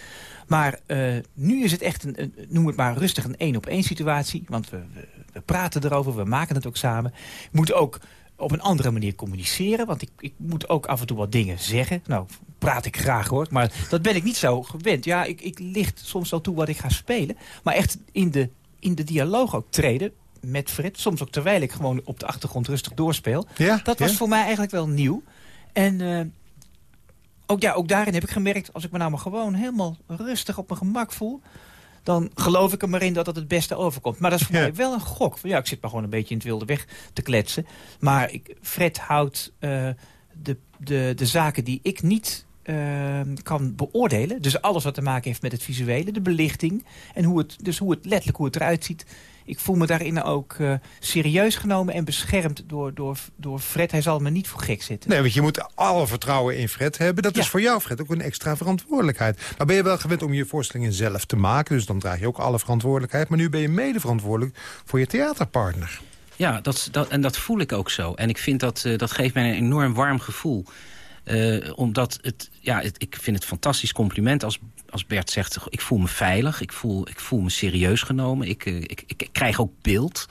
Maar eh, nu is het echt, een, een- noem het maar rustig, een één-op-één situatie. Want we, we, we praten erover, we maken het ook samen. Ik moet ook op een andere manier communiceren. Want ik, ik moet ook af en toe wat dingen zeggen. Nou, praat ik graag hoor. Maar dat ben ik niet zo gewend. Ja, ik, ik licht soms wel toe wat ik ga spelen. Maar echt in de, in de dialoog ook treden met Fred. Soms ook terwijl ik gewoon op de achtergrond rustig doorspeel. Ja, Dat was ja? voor mij eigenlijk wel nieuw. En eh, ook, ja, ook daarin heb ik gemerkt... als ik me nou maar gewoon helemaal rustig op mijn gemak voel... dan geloof ik er maar in dat het het beste overkomt. Maar dat is voor Ja. mij wel een gok. Van, Ja, ik zit maar gewoon een beetje in het wilde weg te kletsen. Maar ik, Fred houdt eh, de, de, de zaken die ik niet eh, kan beoordelen... dus alles wat te maken heeft met het visuele, de belichting... en hoe het, dus hoe het letterlijk hoe het eruit ziet... Ik voel me daarin ook eh, serieus genomen en beschermd door, door, door Fred. Hij zal me niet voor gek zitten. Nee, want je moet alle vertrouwen in Fred hebben. Dat Ja. is voor jou, Fred, ook een extra verantwoordelijkheid. Nou ben je wel gewend om je voorstellingen zelf te maken... dus dan draag je ook alle verantwoordelijkheid. Maar nu ben je mede verantwoordelijk voor je theaterpartner. Ja, dat, dat, en dat voel ik ook zo. En ik vind dat, eh, dat geeft mij een enorm warm gevoel. Eh, omdat het, ja, het, ik vind het een fantastisch compliment als, als Bert zegt... ik voel me veilig, ik voel, ik voel me serieus genomen. Ik, eh, ik, ik krijg ook beeld.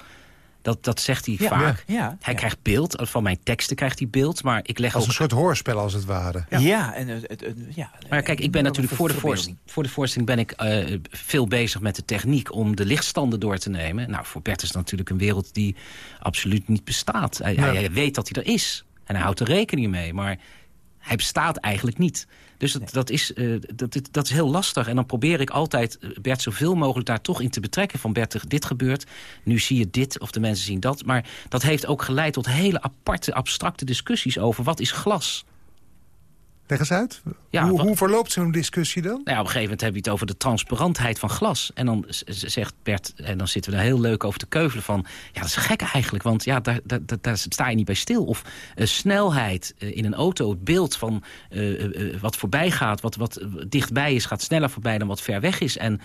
Dat, dat zegt hij Ja, vaak. ja, hij ja. krijgt beeld, van mijn teksten krijgt hij beeld. Maar ik leg Als ook een soort hoorspel als het ware. Ja, en het, het- het- ja. Maar kijk, ik ben natuurlijk voor de, verbeelding. voorst- voor de voorstelling ben ik eh, veel bezig met de techniek om de lichtstanden door te nemen. Nou, voor Bert is dat natuurlijk een wereld die absoluut niet bestaat. Hij, hij- hij weet dat hij er is en hij houdt er rekening mee, maar hij bestaat eigenlijk niet. Dus dat, dat, is, eh, dat, dat- is heel lastig. En dan probeer ik altijd eh, Bert zoveel mogelijk daar toch in te betrekken. Van Bert, er- dit gebeurt, nu zie je dit of de mensen zien dat. Maar dat heeft ook geleid tot hele aparte, abstracte discussies over wat is glas. Leg eens uit. Ja, hoe, hoe verloopt zo'n discussie dan? Nou ja, op een gegeven moment heb je het over de transparantheid van glas. En dan zegt Bert, en dan zitten we er heel leuk over te keuvelen van... ja, dat is gek eigenlijk, want ja, daar, daar, daar, daar sta je niet bij stil. Of eh, snelheid eh, in een auto, het beeld van eh, wat voorbij gaat... Wat, wat dichtbij is, gaat sneller voorbij dan wat ver weg is. En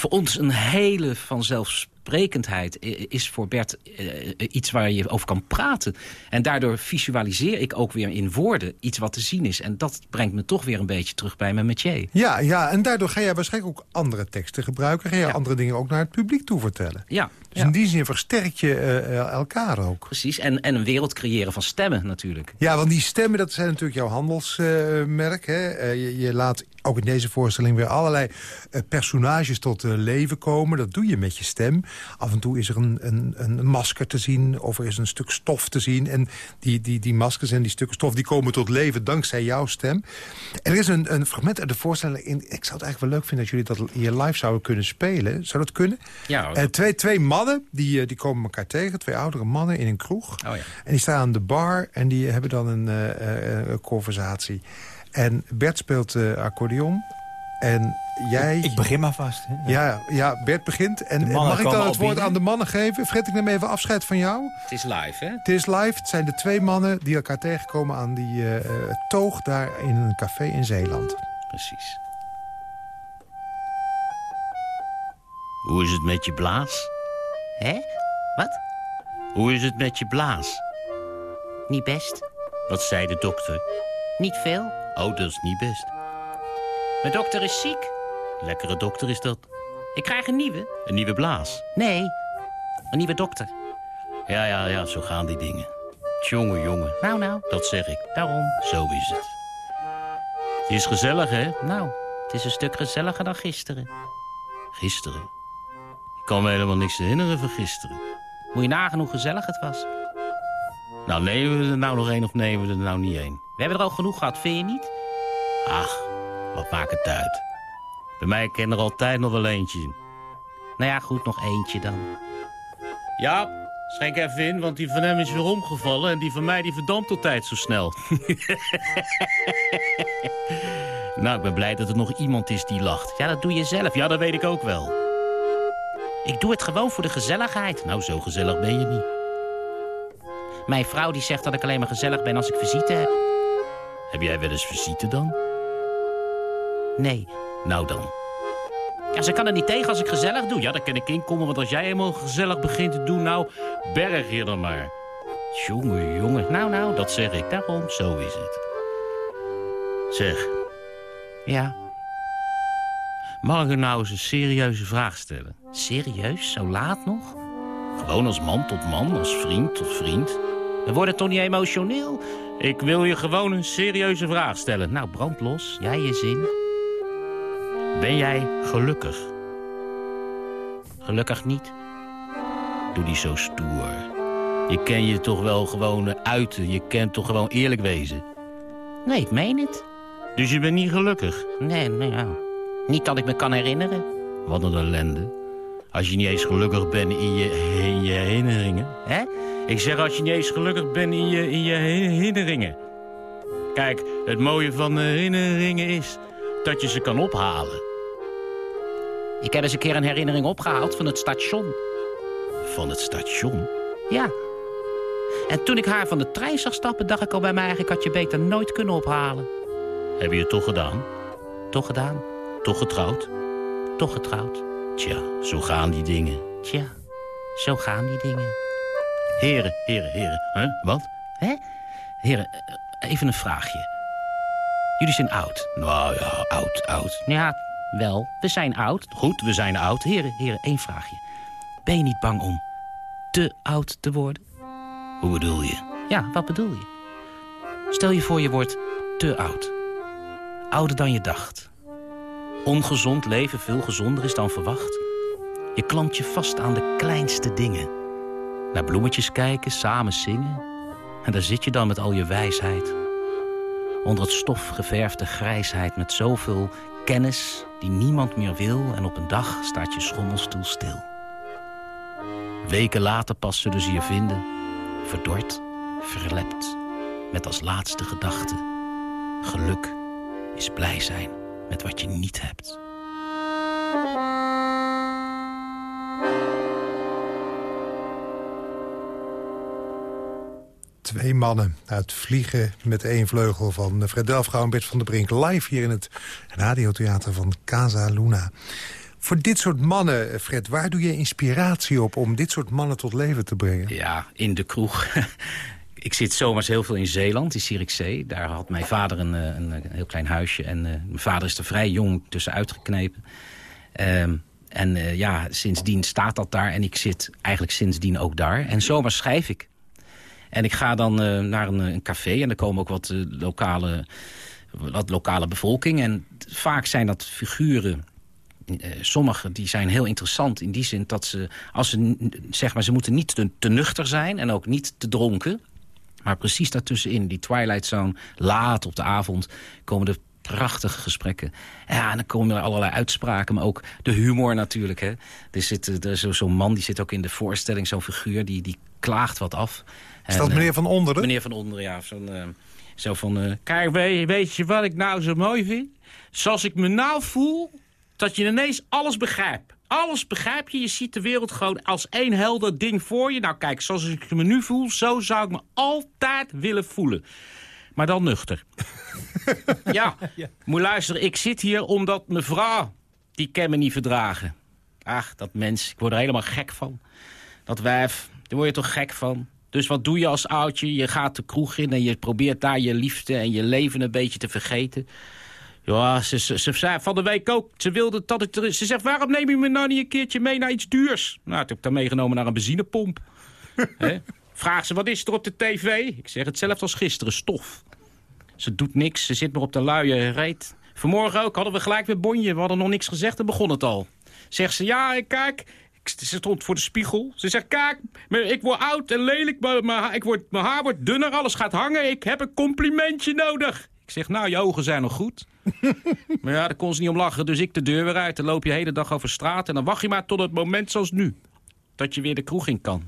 voor ons een hele vanzelfsprekendheid i- is voor Bert eh, iets waar je over kan praten. En daardoor visualiseer ik ook weer in woorden iets wat te zien is. En dat brengt me toch weer een beetje terug bij mijn métier. Ja, ja, en daardoor ga jij waarschijnlijk ook andere teksten gebruiken. Ga je Ja. andere dingen ook naar het publiek toe vertellen. Ja, Dus ja, in die zin versterk je eh, eh, elkaar ook. precies. En, en een wereld creëren van stemmen natuurlijk. Ja, want die stemmen, dat zijn natuurlijk jouw handelsmerk. hè? Eh, je, je laat ook in deze voorstelling weer allerlei eh, personages tot eh, leven komen. Dat doe je met je stem. Af en toe is er een, een, een masker te zien of er is een stuk stof te zien. En die, die, die maskers en die stukken stof die komen tot leven dankzij jouw stem. En er is een, een fragment uit de voorstelling. In, ik zou het eigenlijk wel leuk vinden dat jullie dat hier live zouden kunnen spelen. Zou dat kunnen? Ja, Eh, twee, twee mannen, die, die komen elkaar tegen. Twee oudere mannen in een kroeg. Oh ja. En die staan aan de bar en die hebben dan een een conversatie. En Bert speelt eh, accordeon. En jij... Ik begin maar vast. Hè? ja, ja, Bert begint. En mag ik dan het woord aan de mannen geven? Fred, ik neem even afscheid van jou. het is live, hè? Het is live. Het zijn de twee mannen die elkaar tegenkomen aan die eh, eh, toog daar in een café in Zeeland. Precies. Hoe is het met je blaas? Hè? Wat? Hoe is het met je blaas? Niet best. Wat zei de dokter? Niet veel. Oh, dat is niet best. Mijn dokter is ziek. Lekkere dokter is dat. Ik krijg een nieuwe. Een nieuwe blaas? Nee, een nieuwe dokter. Ja, ja, ja, zo gaan die dingen. Tjonge, jongen. Nou, nou. Dat zeg ik. Daarom. Zo is het. Het is gezellig, hè? Nou, het is een stuk gezelliger dan gisteren. Gisteren? Ik kan me helemaal niks herinneren van gisteren. Moet je nagaan hoe gezellig het was. Nou, nemen we er nou nog één of nemen we er nou niet één? We hebben er al genoeg gehad, vind je niet? Ach, wat maakt het uit? Bij mij kan er altijd nog wel eentje. Nou ja, goed, nog eentje dan. Ja, schenk even in, want die van hem is weer omgevallen... en die van mij die verdampt altijd zo snel. nou, ik ben blij dat er nog iemand is die lacht. Ja, dat doe je zelf. Ja, dat weet ik ook wel. Ik doe het gewoon voor de gezelligheid. Nou, zo gezellig ben je niet. Mijn vrouw die zegt dat ik alleen maar gezellig ben als ik visite heb. Heb jij wel eens visite dan? Nee. Nou dan. Ja, ze kan er niet tegen als ik gezellig doe. Ja, daar kan ik inkomen, want als jij helemaal gezellig begint te doen... nou, berg je dan maar. Jongen, jongen. Nou, nou, dat zeg ik. Daarom, zo is het. Zeg. Ja? Mag ik nou eens een serieuze vraag stellen? Serieus? Zo laat nog? Gewoon als man tot man, als vriend tot vriend. We worden toch niet emotioneel? Ik wil je gewoon een serieuze vraag stellen. Nou, brand los. Jij je zin. Ben jij gelukkig? Gelukkig niet? Doe die zo stoer. Je kan je toch wel gewoon uiten. Je kent toch gewoon eerlijk wezen. Nee, ik meen het. Dus je bent niet gelukkig? Nee, nou. Niet dat ik me kan herinneren. Wat een ellende. Als je niet eens gelukkig bent in je, in je herinneringen. Hè? Ik zeg als je niet eens gelukkig bent in je, in je herinneringen. Kijk, het mooie van herinneringen is dat je ze kan ophalen. Ik heb eens een keer een herinnering opgehaald van het station. Van het station? Ja. En toen ik haar van de trein zag stappen, dacht ik al bij mij eigenlijk had je beter nooit kunnen ophalen. Heb je het toch gedaan? Toch gedaan? Toch getrouwd? Toch getrouwd? Tja, zo gaan die dingen. Tja, zo gaan die dingen. Heren, heren, heren. Hè? Wat? Hè? Heren, eh, even een vraagje. Jullie zijn oud. Nou ja, oud, oud. Ja, wel. We zijn oud. Goed, we zijn oud. Heren, heren, één vraagje. Ben je niet bang om te oud te worden? Hoe bedoel je? Ja, wat bedoel je? Stel je voor je wordt te oud. Ouder dan je dacht. Ongezond leven veel gezonder is dan verwacht. Je klampt je vast aan de kleinste dingen. Naar bloemetjes kijken, samen zingen. En daar zit je dan met al je wijsheid. Onder het stof geverfde grijsheid met zoveel kennis die niemand meer wil... en op een dag staat je schommelstoel stil. Weken later pas zullen ze je vinden. Verdord, verlept, met als laatste gedachte... Geluk is blij zijn met wat je niet hebt. Twee mannen uit Vliegen met één vleugel van Fred Delfgauw en Bert van der Brink... live hier in het radiotheater van Casa Luna. Voor dit soort mannen, Fred, waar doe je inspiratie op... om dit soort mannen tot leven te brengen? Ja, in de kroeg. Ik zit zomers heel veel in Zeeland, in Zierikzee. Daar had mijn vader een, eh, een, heel klein huisje. En uh, mijn vader is er vrij jong tussenuit geknepen. Um, en uh, ja, sindsdien staat dat daar. En ik zit eigenlijk sindsdien ook daar. En zomers schrijf ik. En ik ga dan naar een, een, café en er komen ook wat, lokale, wat lokale bevolking. En vaak zijn dat figuren sommige die zijn heel interessant in die zin dat ze, als ze, zeg maar, ze moeten niet te, te nuchter zijn en ook niet te dronken. Maar precies daartussenin, die Twilight Zone, laat op de avond, komen de prachtige gesprekken. Ja, en dan komen er allerlei uitspraken, maar ook de humor natuurlijk. Hè. Er, zit, er is zo'n man, die zit ook in de voorstelling, zo'n figuur, die, die klaagt wat af. Is dat en, meneer Van Onderen? Meneer Van Onderen, ja. Zo'n, uh, zo van, uh, kijk, weet, weet je wat ik nou zo mooi vind? Zoals ik me nou voel, dat je ineens alles begrijpt. Alles begrijp je. Je ziet de wereld gewoon als één helder ding voor je. Nou kijk, zoals ik me nu voel, zo zou ik me altijd willen voelen. Maar dan nuchter. ja, moet luisteren. Ik zit hier omdat mevrouw, die kan me niet verdragen. Ach, dat mens, ik word er helemaal gek van. Dat wijf, daar word je toch gek van. Dus wat doe je als oudje? Je gaat de kroeg in en je probeert daar je liefde en je leven een beetje te vergeten. Ja, ze, ze, ze zei van de week ook. Ze wilde dat ik er... Ze zegt, waarom neem je me nou niet een keertje mee naar iets duurs? Nou, toen heb ik haar meegenomen naar een benzinepomp. Vraag ze, wat is er op de tv? Ik zeg hetzelfde als gisteren, stof. Ze doet niks, ze zit maar op de luie reet. Vanmorgen ook, hadden we gelijk weer bonje. We hadden nog niks gezegd en begon het al. Zegt ze, ja, kijk, ze stond voor de spiegel. Ze zegt, kijk, ik word oud en lelijk, maar ik word, mijn haar wordt dunner, alles gaat hangen. Ik heb een complimentje nodig. Ik zeg, nou, je ogen zijn nog goed. maar ja, daar kon ze niet om lachen, dus ik de deur weer uit. Dan loop je de hele dag over straat en dan wacht je maar tot het moment zoals nu. Dat je weer de kroeg in kan.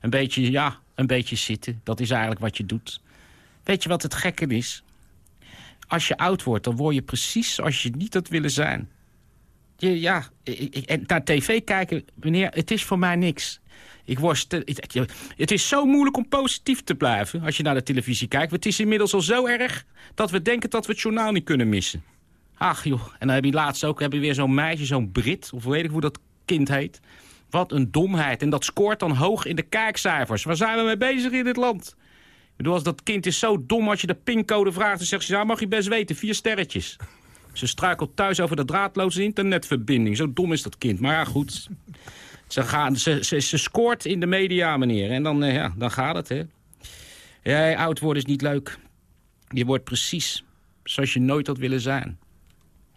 Een beetje, ja, een beetje zitten. Dat is eigenlijk wat je doet. Weet je wat het gekke is? Als je oud wordt, dan word je precies zoals je niet had willen zijn. Je, ja, en naar tv kijken, meneer, het is voor mij niks. Ik het is zo moeilijk om positief te blijven als je naar de televisie kijkt. Het is inmiddels al zo erg dat we denken dat we het journaal niet kunnen missen. Ach joh, en dan heb je laatst ook heb je weer zo'n meisje, zo'n Brit, of weet ik hoe dat kind heet. Wat een domheid. En dat scoort dan hoog in de kijkcijfers. Waar zijn we mee bezig in dit land? Ik bedoel, als dat kind is zo dom als je de pincode vraagt... dan zegt ze, ja, mag je best weten, vier sterretjes. Ze struikelt thuis over de draadloze internetverbinding. Zo dom is dat kind. Maar ja, goed. Ze, gaan, ze, ze, scoort in de media, meneer. En dan, uh, ja, dan gaat het, hè. Ja, oud worden is niet leuk. Je wordt precies zoals je nooit had willen zijn.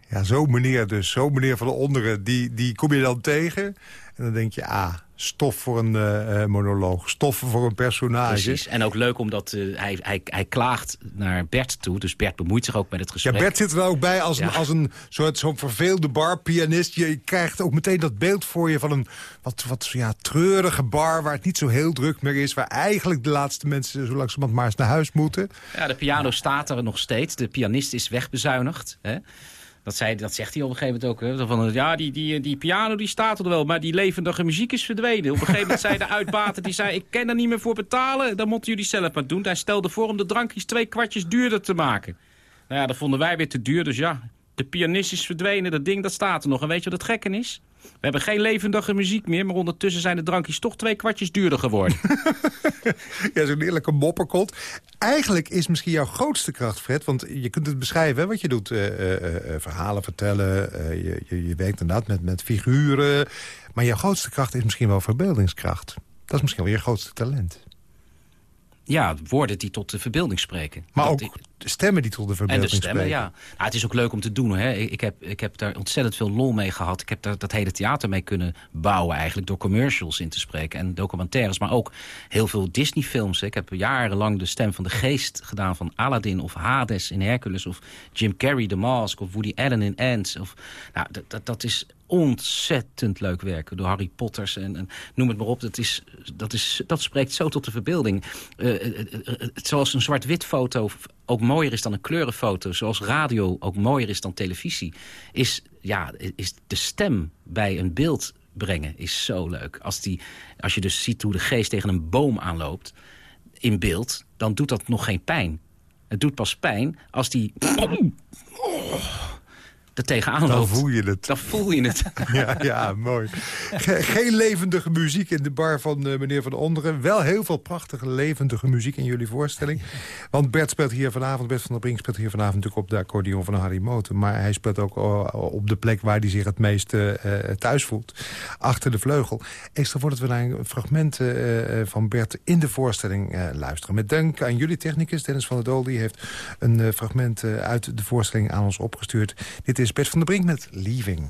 Ja, zo meneer dus. Zo meneer van de onderen. Die, die kom je dan tegen. En dan denk je, ah, stof voor een uh, monoloog. Stof voor een personage. Precies. En ook leuk omdat uh, hij, hij, hij klaagt naar Bert toe. Dus Bert bemoeit zich ook met het gesprek. Ja, Bert zit er ook bij als, ja. een, als een soort zo'n verveelde barpianist. Je krijgt ook meteen dat beeld voor je van een wat, wat ja, treurige bar... waar het niet zo heel druk meer is. Waar eigenlijk de laatste mensen zo langzamerhand maar eens naar huis moeten. Ja, de piano staat er nog steeds. De pianist is wegbezuinigd. Hè? Dat, zei, dat zegt hij op een gegeven moment ook. Van, ja, die, die, die piano die staat er wel, maar die levendige muziek is verdwenen. Op een gegeven moment zei de uitbater, die zei... ik kan er niet meer voor betalen, dan moeten jullie zelf maar doen. Hij stelde voor om de drankjes twee kwartjes duurder te maken. Nou ja, dat vonden wij weer te duur, dus ja... De pianist is verdwenen, dat ding dat staat er nog. En weet je wat het gekken is? We hebben geen levendige muziek meer, maar ondertussen zijn de drankjes toch twee kwartjes duurder geworden. ja, zo'n eerlijke mopperkot. Eigenlijk is misschien jouw grootste kracht, Fred, want je kunt het beschrijven, hè, wat je doet. Uh, uh, uh, verhalen vertellen, je, je, je, werkt inderdaad met, met figuren. Maar jouw grootste kracht is misschien wel verbeeldingskracht. Dat is misschien wel je grootste talent. Ja, woorden die tot de verbeelding spreken. Maar dat ook stemmen die tot de verbeelding en de stemmen, spreken. ja. Nou, het is ook leuk om te doen. Hè. Ik, heb, ik heb daar ontzettend veel lol mee gehad. Ik heb daar dat hele theater mee kunnen bouwen eigenlijk... door commercials in te spreken en documentaires. Maar ook heel veel Disney-films. Ik heb jarenlang de stem van de geest gedaan... van Aladdin of Hades in Hercules... of Jim Carrey, The Mask... of Woody Allen in Ants. Of, nou, dat, dat, dat is ontzettend leuk werken. Door Harry Potters en, en, noem het maar op. Dat, is, dat, is, dat spreekt zo tot de verbeelding. Uh, uh, uh, zoals een zwart-wit foto ook mooier is dan een kleurenfoto... zoals radio ook mooier is dan televisie... is, ja, is de stem bij een beeld brengen is zo leuk. Als, die, als je dus ziet hoe de geest tegen een boom aanloopt in beeld... dan doet dat nog geen pijn. Het doet pas pijn als die er tegenaan Dan voel je het. Dan voel je het. Ja, ja mooi. Ge- geen levendige muziek in de bar van eh, meneer Van Onderen. Wel heel veel prachtige levendige muziek in jullie voorstelling. Want Bert speelt hier vanavond, Bert van der Brink speelt hier vanavond natuurlijk op de accordeon van Harry Moten. Maar hij speelt ook eh, op de plek waar hij zich het meest eh, thuis voelt. Achter de vleugel. Ik stel voor dat we naar een fragment van Bert in de voorstelling luisteren. Met dank aan jullie technicus, Dennis van der Doel. Die heeft een fragment uit de voorstelling aan ons opgestuurd. Dit is Bert van der Brink met Leaving.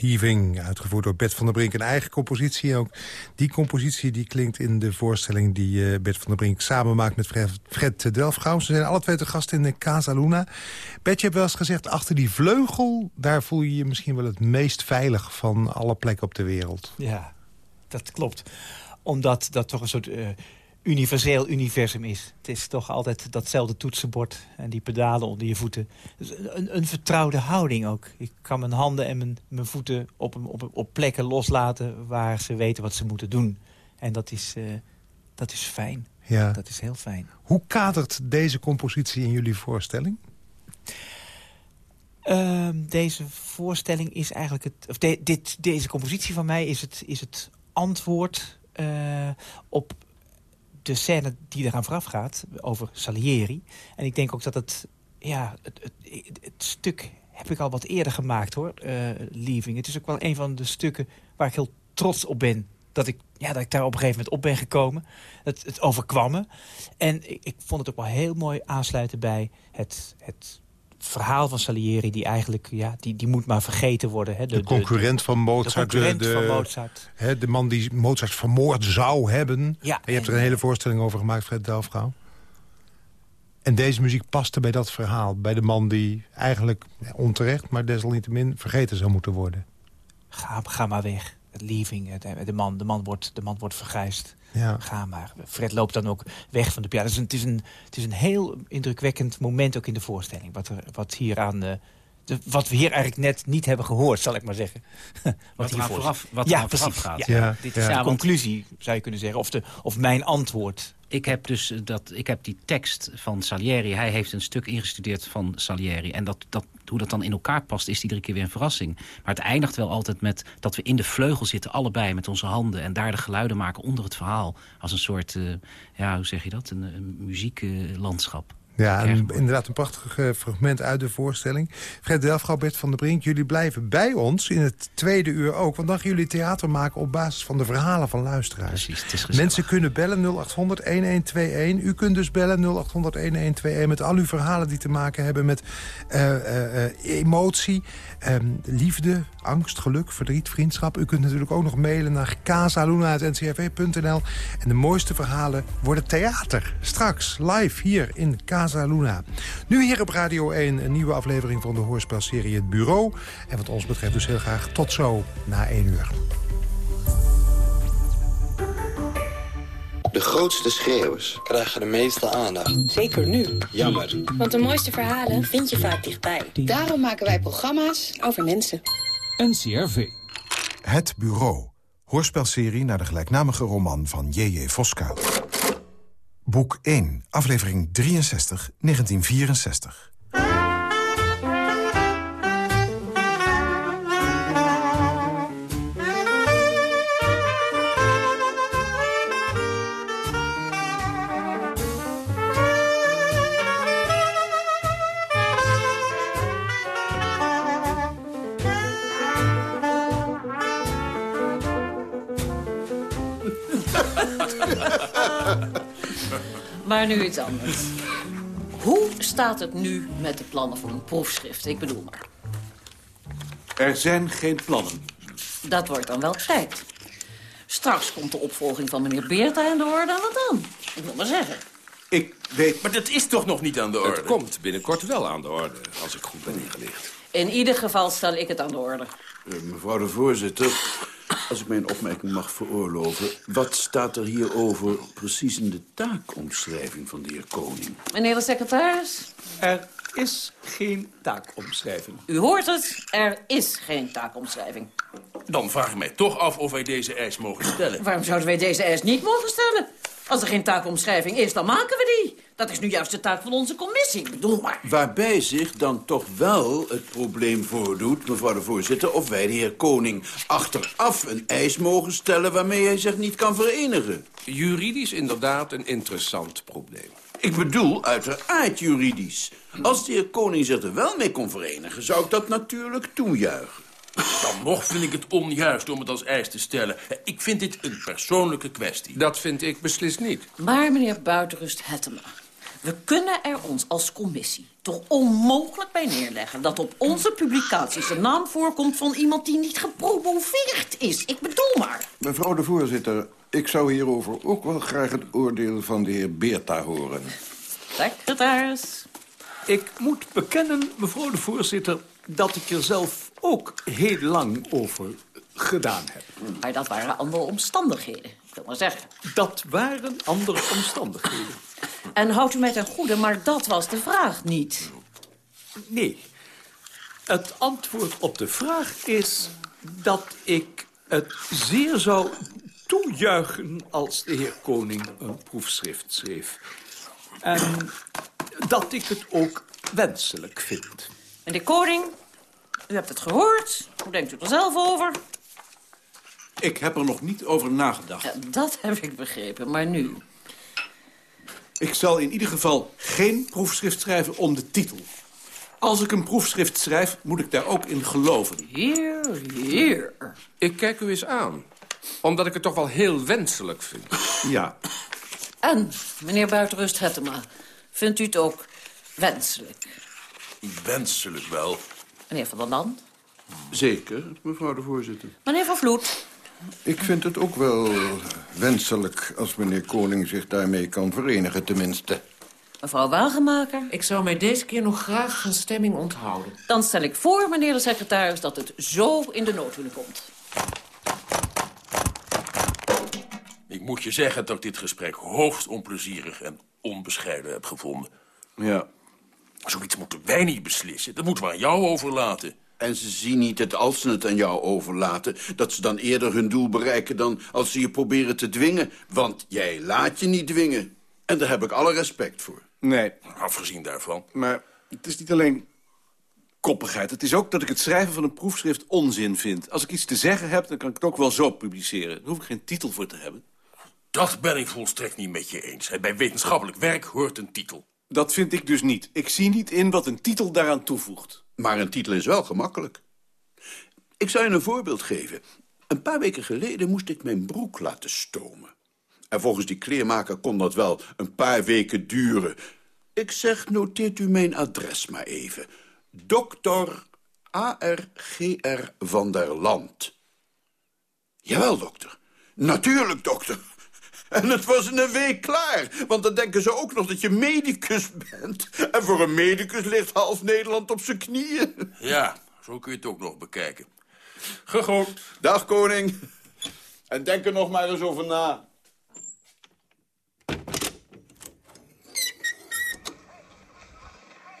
Leaving, uitgevoerd door Bert van der Brink. Een eigen compositie ook. Die compositie die klinkt in de voorstelling die eh, Bert van der Brink samen maakt met Fred, Fred Delfgauw. Ze zijn alle twee te gast in de Casa Luna. Bert, je hebt wel eens gezegd, achter die vleugel... daar voel je je misschien wel het meest veilig van alle plekken op de wereld. Ja, dat klopt. Omdat dat toch een soort eh, universeel universum is. Het is toch altijd datzelfde toetsenbord en die pedalen onder je voeten. Dus een, een vertrouwde houding ook. Ik kan mijn handen en mijn, mijn voeten op, op, op plekken loslaten... waar ze weten wat ze moeten doen. En dat is, eh, dat is fijn. Ja. Dat is heel fijn. Hoe kadert deze compositie in jullie voorstelling? Ehm, deze voorstelling is eigenlijk het... Of de- dit, deze compositie van mij is het, is het antwoord eh, op de scène die eraan vooraf gaat over Salieri. En ik denk ook dat het... Ja, het, het, stuk heb ik al wat eerder gemaakt, hoor. eh, Leaving. Het is ook wel een van de stukken waar ik heel trots op ben. Dat ik, ja, dat ik daar op een gegeven moment op ben gekomen. Het, het overkwam me. En ik, ik vond het ook wel heel mooi aansluiten bij het... het verhaal van Salieri, die eigenlijk, ja, die, die moet maar vergeten worden. Hè. De, concurrent van de, Mozart. de concurrent de, van Mozart. Hè, de man die Mozart vermoord zou hebben. Ja, En je hebt er en- een hele voorstelling over gemaakt, Fred Delfgauw. En deze muziek paste bij dat verhaal. Bij de man die eigenlijk onterecht, maar desalniettemin vergeten zou moeten worden. Ga, ga maar weg. Het leaving, de, man, de, man wordt, de man wordt vergrijsd. Ja. Ga maar. Fred loopt dan ook weg van de piano. Dus het, is een, het is een heel indrukwekkend moment ook in de voorstelling. Wat, er, wat, hier aan, eh, de, wat we hier eigenlijk net niet hebben gehoord, zal ik maar zeggen. wat Wat hier vooraf, wat ja, vooraf gaat. Ja, Ja, dit is Ja, de conclusie, zou je kunnen zeggen. Of, de, of mijn antwoord. ik heb dus dat, ik heb die tekst van Salieri. Hij heeft een stuk ingestudeerd van Salieri. En dat, dat, hoe dat dan in elkaar past, is iedere keer weer een verrassing. Maar het eindigt wel altijd met dat we in de vleugel zitten, allebei met onze handen. En daar de geluiden maken onder het verhaal. Als een soort, uh, ja, hoe zeg je dat? Een muzieklandschap. Ja, inderdaad een prachtig eh, fragment uit de voorstelling. Fred Delfgauw, Bert van der Brink, jullie blijven bij ons in het tweede uur ook. Want dan gaan jullie theater maken op basis van de verhalen van luisteraars. Precies, het is Mensen kunnen bellen 0800-1121. U kunt dus bellen 0800-1121 met al uw verhalen die te maken hebben met uh, uh, emotie, ehm, liefde, angst, geluk, verdriet, vriendschap. U kunt natuurlijk ook nog mailen naar casaluna.ncrv.nl. En de mooiste verhalen worden theater. Straks live hier in Casa Casa Luna. Nu hier op Radio 1 een nieuwe aflevering van de hoorspelserie Het Bureau. En wat ons betreft dus heel graag tot zo na 1 uur. De grootste schreeuwers krijgen de meeste aandacht. Zeker nu. Jammer. Want de mooiste verhalen vind je vaak dichtbij. Daarom maken wij programma's over mensen. NCRV. Het Bureau. Hoorspelserie naar de gelijknamige roman van J.J. Voska. Boek 1, aflevering 63, 1964. Maar nu iets anders. Hoe staat het nu met de plannen voor een proefschrift? Ik bedoel maar. Er zijn geen plannen. Dat wordt dan wel tijd. Straks komt de opvolging van meneer Beerta aan de orde. En wat dan? Ik wil maar zeggen. Ik weet... Maar dat is toch nog niet aan de orde? Het komt binnenkort wel aan de orde, als ik goed ben ingelicht. In ieder geval stel ik het aan de orde. Uh, mevrouw de voorzitter, als ik mijn opmerking mag veroorloven... wat staat er hierover precies in de taakomschrijving van de heer Koning? Meneer de secretaris? Er is geen taakomschrijving. U hoort het, er is geen taakomschrijving. Dan vraag ik mij toch af of wij deze eis mogen stellen. Waarom zouden wij deze eis niet mogen stellen? Als er geen taakomschrijving is, dan maken we die. Dat is nu juist de taak van onze commissie, bedoel maar. Waarbij zich dan toch wel het probleem voordoet, mevrouw de voorzitter... of wij de heer Koning achteraf een eis mogen stellen... waarmee hij zich niet kan verenigen. Juridisch inderdaad een interessant probleem. Ik bedoel uiteraard juridisch. Als de heer Koning zich er wel mee kon verenigen... zou ik dat natuurlijk toejuichen. Dan nog vind ik het onjuist om het als eis te stellen. Ik vind dit een persoonlijke kwestie. Dat vind ik beslist niet. Maar, meneer Buitenrust Hettema... we kunnen er ons als commissie toch onmogelijk bij neerleggen... dat op onze publicaties de naam voorkomt van iemand die niet gepromoveerd is. Ik bedoel maar. Mevrouw de voorzitter, ik zou hierover ook wel graag het oordeel van de heer Beerta horen. Secretaris. Ik moet bekennen, mevrouw de voorzitter, dat ik er zelf ook heel lang over gedaan heb. Maar dat waren andere omstandigheden, ik wil maar zeggen. Dat waren andere omstandigheden. En houdt u mij ten goede, maar dat was de vraag niet. Nee. Het antwoord op de vraag is dat ik het zeer zou toejuichen als de heer Koning een proefschrift schreef. En dat ik het ook wenselijk vind. Meneer Koning, u hebt het gehoord. Hoe denkt u er zelf over? Ik heb er nog niet over nagedacht. Ja, dat heb ik begrepen, maar nu? Ik zal in ieder geval geen proefschrift schrijven om de titel. Als ik een proefschrift schrijf, moet ik daar ook in geloven. Hier, hier. Ik kijk u eens aan. Omdat ik het toch wel heel wenselijk vind. Ja. En, meneer Buitenrust Hettema, vindt u het ook wenselijk? Wenselijk wel. Meneer Van der Land? Zeker, mevrouw de voorzitter. Meneer Van Vloed? Ik vind het ook wel wenselijk als meneer Koning zich daarmee kan verenigen, tenminste. Mevrouw Wagenmaker? Ik zou mij deze keer nog graag van stemming onthouden. Dan stel ik voor, meneer de secretaris, dat het zo in de noodhulen komt. Ik moet je zeggen dat ik dit gesprek hoogst onplezierig en onbescheiden heb gevonden. Ja. Zoiets moeten wij niet beslissen. Dat moeten we aan jou overlaten. En ze zien niet dat als ze het aan jou overlaten... dat ze dan eerder hun doel bereiken dan als ze je proberen te dwingen. Want jij laat je niet dwingen. En daar heb ik alle respect voor. Nee. Afgezien daarvan. Maar het is niet alleen koppigheid. Het is ook dat ik het schrijven van een proefschrift onzin vind. Als ik iets te zeggen heb, dan kan ik het ook wel zo publiceren. Daar hoef ik geen titel voor te hebben. Dat ben ik volstrekt niet met je eens. Bij wetenschappelijk werk hoort een titel. Dat vind ik dus niet. Ik zie niet in wat een titel daaraan toevoegt. Maar een titel is wel gemakkelijk. Ik zou je een voorbeeld geven. Een paar weken geleden moest ik mijn broek laten stomen. En volgens die kleermaker kon dat wel een paar weken duren. Ik zeg, noteert u mijn adres maar even. Dokter A.R.G.R. van der Land. Jawel, dokter. Natuurlijk, dokter. En het was in een week klaar. Want dan denken ze ook nog dat je medicus bent. En voor een medicus ligt half Nederland op zijn knieën. Ja, zo kun je het ook nog bekijken. Gegooid. Dag, koning. En denk er nog maar eens over na.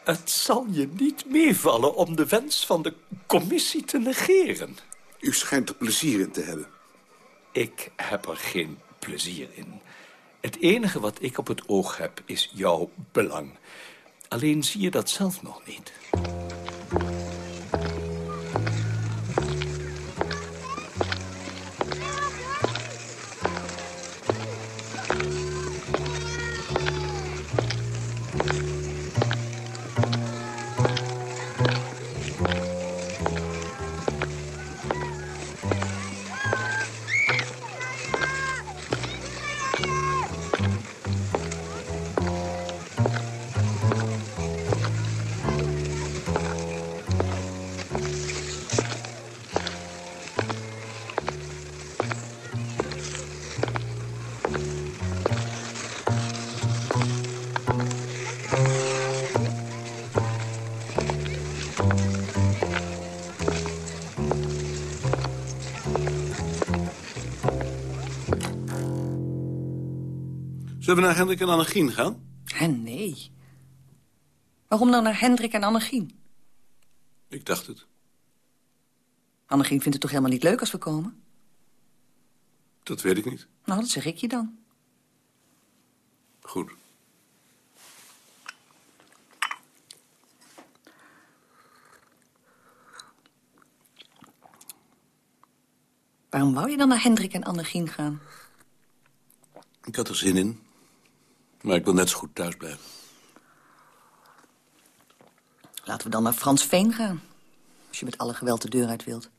Het zal je niet meevallen om de wens van de commissie te negeren. U schijnt er plezier in te hebben. Ik heb er geen plezier in. Het enige wat ik op het oog heb is jouw belang. Alleen zie je dat zelf nog niet. Zullen we naar Hendrik en Annegien gaan? Hè, nee. Waarom dan naar Hendrik en Annegien? Ik dacht het. Annegien vindt het toch helemaal niet leuk als we komen? Dat weet ik niet. Nou, dat zeg ik je dan. Goed. Waarom wou je dan naar Hendrik en Annegien gaan? Ik had er zin in. Maar ik wil net zo goed thuis blijven. Laten we dan naar Frans Veen gaan. Als je met alle geweld de deur uit wilt.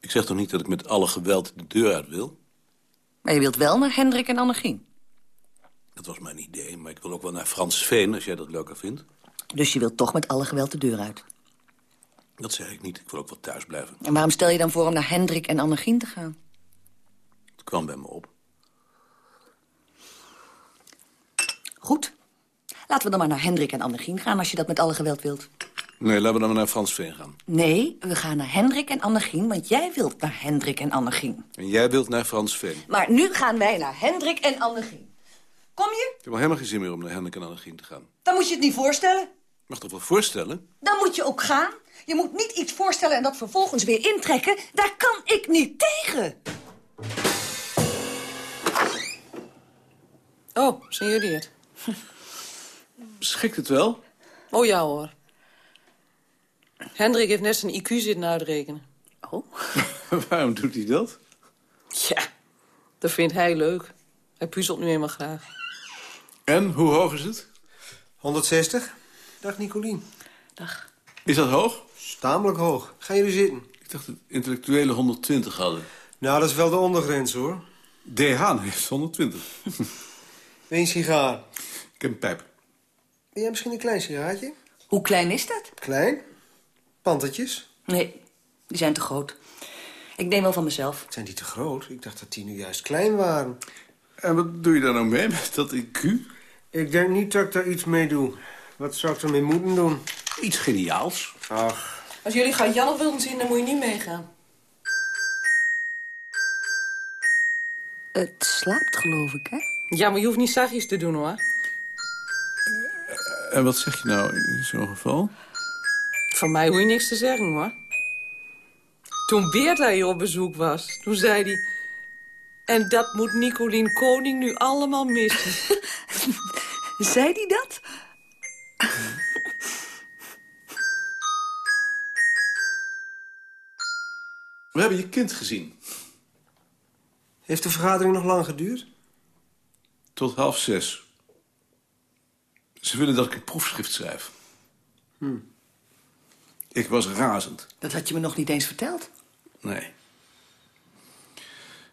Ik zeg toch niet dat ik met alle geweld de deur uit wil? Maar je wilt wel naar Hendrik en Annegien. Dat was mijn idee, maar ik wil ook wel naar Frans Veen, als jij dat leuker vindt. Dus je wilt toch met alle geweld de deur uit. Dat zeg ik niet. Ik wil ook wel thuis blijven. En waarom stel je dan voor om naar Hendrik en Annegien te gaan? Het kwam bij me op. Goed. Laten we dan maar naar Hendrik en Annegien gaan... als je dat met alle geweld wilt. Nee, laten we dan maar naar Frans Veen gaan. Nee, we gaan naar Hendrik en Annegien... want jij wilt naar Hendrik en Annegien. En jij wilt naar Frans Veen. Maar nu gaan wij naar Hendrik en Annegien. Kom je? Ik heb al helemaal geen zin meer om naar Hendrik en Annegien te gaan. Dan moet je het niet voorstellen. Ik mag toch wel voorstellen? Dan moet je ook gaan. Je moet niet iets voorstellen en dat vervolgens weer intrekken. Daar kan ik niet tegen. Oh, zijn jullie het? Schikt het wel? Oh ja hoor. Hendrik heeft net zijn IQ zitten uitrekenen. Oh? Waarom doet hij dat? Ja, dat vindt hij leuk. Hij puzzelt nu eenmaal graag. En, hoe hoog is het? 160. Dag Nicolien. Dag. Is dat hoog? Tamelijk hoog. Gaan jullie zitten? Ik dacht dat intellectuele 120 hadden. Nou, dat is wel de ondergrens, hoor. De Haan heeft 120. Eén sigaar. Ik heb een pijp. Ben jij misschien een klein sigaartje? Hoe klein is dat? Klein? Pantertjes? Nee, die zijn te groot. Ik neem wel van mezelf. Zijn die te groot? Ik dacht dat die nu juist klein waren. En wat doe je daar nou mee met dat IQ? Ik denk niet dat ik daar iets mee doe. Wat zou ik ermee moeten doen? Iets geniaals. Ach. Als jullie gaan Jan willen zien, dan moet je niet meegaan. Het slaapt, geloof ik, hè? Ja, maar je hoeft niet zachtjes te doen, hoor. En wat zeg je nou in zo'n geval? Van mij hoef je niks te zeggen, hoor. Toen Beerta hier op bezoek was, toen zei hij... En dat moet Nicolien Koning nu allemaal missen. Zei die dat? We hebben je kind gezien. Heeft de vergadering nog lang geduurd? Tot half zes. Ze willen dat ik een proefschrift schrijf. Hm. Ik was razend. Dat had je me nog niet eens verteld. Nee.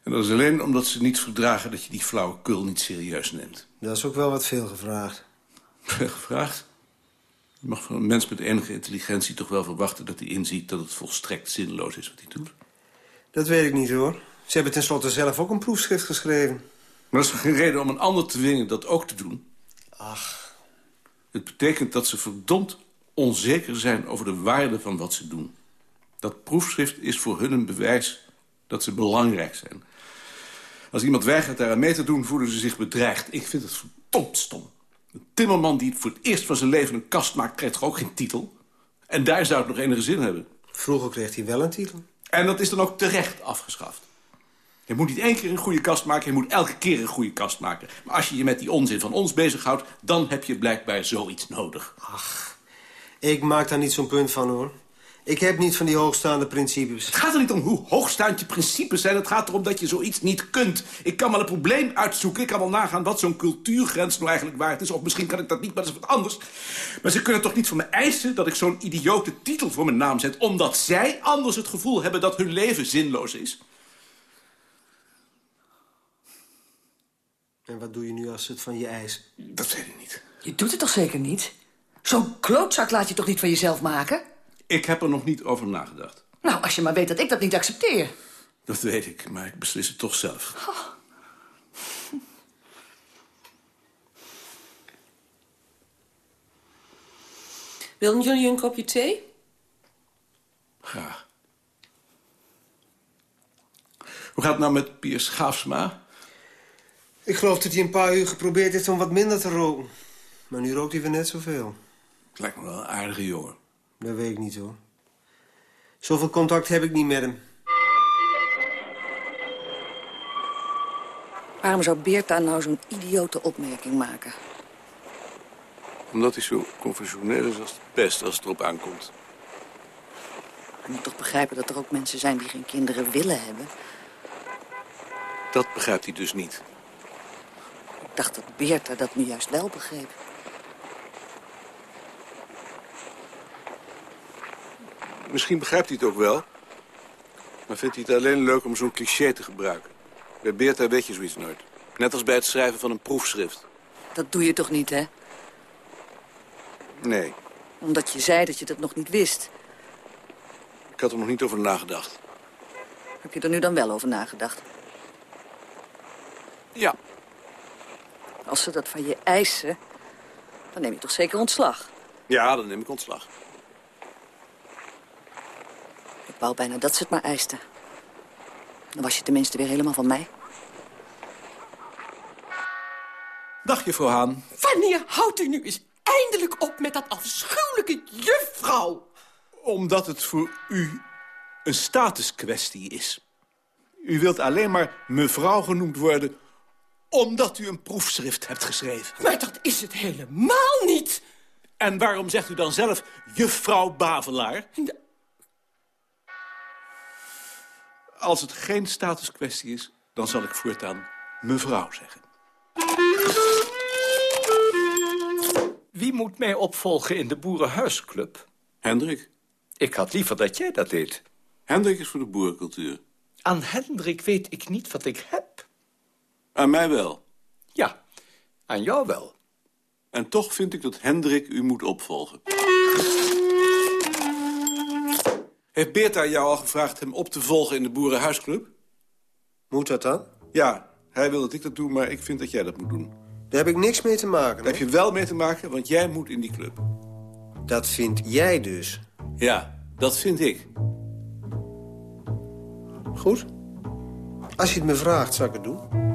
En dat is alleen omdat ze niet verdragen dat je die flauwekul niet serieus neemt. Dat is ook wel wat veel gevraagd. Veel gevraagd? Je mag van een mens met enige intelligentie toch wel verwachten dat hij inziet dat het volstrekt zinloos is wat hij doet. Dat weet ik niet, hoor. Ze hebben tenslotte zelf ook een proefschrift geschreven. Maar dat is geen reden om een ander te dwingen dat ook te doen? Ach. Het betekent dat ze verdomd onzeker zijn over de waarde van wat ze doen. Dat proefschrift is voor hun een bewijs dat ze belangrijk zijn. Als iemand weigert daaraan mee te doen, voelen ze zich bedreigd. Ik vind het verdomd stom. Een timmerman die voor het eerst van zijn leven een kast maakt... krijgt toch ook geen titel? En daar zou het nog enige zin hebben. Vroeger kreeg hij wel een titel. En dat is dan ook terecht afgeschaft. Je moet niet één keer een goede kast maken, je moet elke keer een goede kast maken. Maar als je je met die onzin van ons bezighoudt... dan heb je blijkbaar zoiets nodig. Ach, ik maak daar niet zo'n punt van, hoor. Ik heb niet van die hoogstaande principes. Het gaat er niet om hoe hoogstaand je principes zijn. Het gaat erom dat je zoiets niet kunt. Ik kan wel een probleem uitzoeken. Ik kan wel nagaan wat zo'n cultuurgrens nou eigenlijk waard is. Of misschien kan ik dat niet, maar dat is wat anders. Maar ze kunnen toch niet van me eisen dat ik zo'n idiote titel voor mijn naam zet... omdat zij anders het gevoel hebben dat hun leven zinloos is? En wat doe je nu als ze het van je eisen? Dat weet ik niet. Je doet het toch zeker niet? Zo'n klootzak laat je toch niet van jezelf maken? Ik heb er nog niet over nagedacht. Nou, als je maar weet dat ik dat niet accepteer. Dat weet ik, maar ik beslis het toch zelf. Oh. Willen jullie een kopje thee? Graag. Hoe gaat het nou met Piers Schaafsma? Ik geloof dat hij een paar uur geprobeerd heeft om wat minder te roken. Maar nu rookt hij weer net zoveel. Het lijkt me wel een aardige jongen. Dat weet ik niet, hoor. Zoveel contact heb ik niet met hem. Waarom zou Beerta nou zo'n idiote opmerking maken? Omdat hij zo conventioneel is als de pest als het erop aankomt. Je moet toch begrijpen dat er ook mensen zijn die geen kinderen willen hebben? Dat begrijpt hij dus niet. Ik dacht dat Beerta dat nu juist wel begreep. Misschien begrijpt hij het ook wel. Maar vindt hij het alleen leuk om zo'n cliché te gebruiken. Bij Beerta weet je zoiets nooit. Net als bij het schrijven van een proefschrift. Dat doe je toch niet, hè? Nee, Omdat je zei dat je dat nog niet wist. ik had er nog niet over nagedacht. Heb je er nu dan wel over nagedacht? Ja. Als ze dat van je eisen, dan neem je toch zeker ontslag? Ja, dan neem ik ontslag. Ik wou bijna dat ze het maar eisten. Dan was je tenminste weer helemaal van mij. Dag, juffrouw Haan. Wanneer houdt u nu eens eindelijk op met dat afschuwelijke juffrouw? Omdat het voor u een statuskwestie is. U wilt alleen maar mevrouw genoemd worden... omdat u een proefschrift hebt geschreven. Maar dat is het helemaal niet. En waarom zegt u dan zelf juffrouw Bavelaar? Als het geen statuskwestie is, dan zal ik voortaan mevrouw zeggen. Wie moet mij opvolgen in de Boerenhuisclub? Hendrik. Ik had liever dat jij dat deed. Hendrik is voor de boerencultuur. Aan Hendrik weet ik niet wat ik heb. Aan mij wel. Ja, aan jou wel. En toch vind ik dat Hendrik u moet opvolgen. Heeft Beerta jou al gevraagd hem op te volgen in de Boerenhuisclub? Moet dat dan? Ja, hij wil dat ik dat doe, maar ik vind dat jij dat moet doen. Daar heb ik niks mee te maken. Daar heb je wel mee te maken, want jij moet in die club. Dat vind jij dus. Ja, dat vind ik. Goed. Als je het me vraagt, zal ik het doen.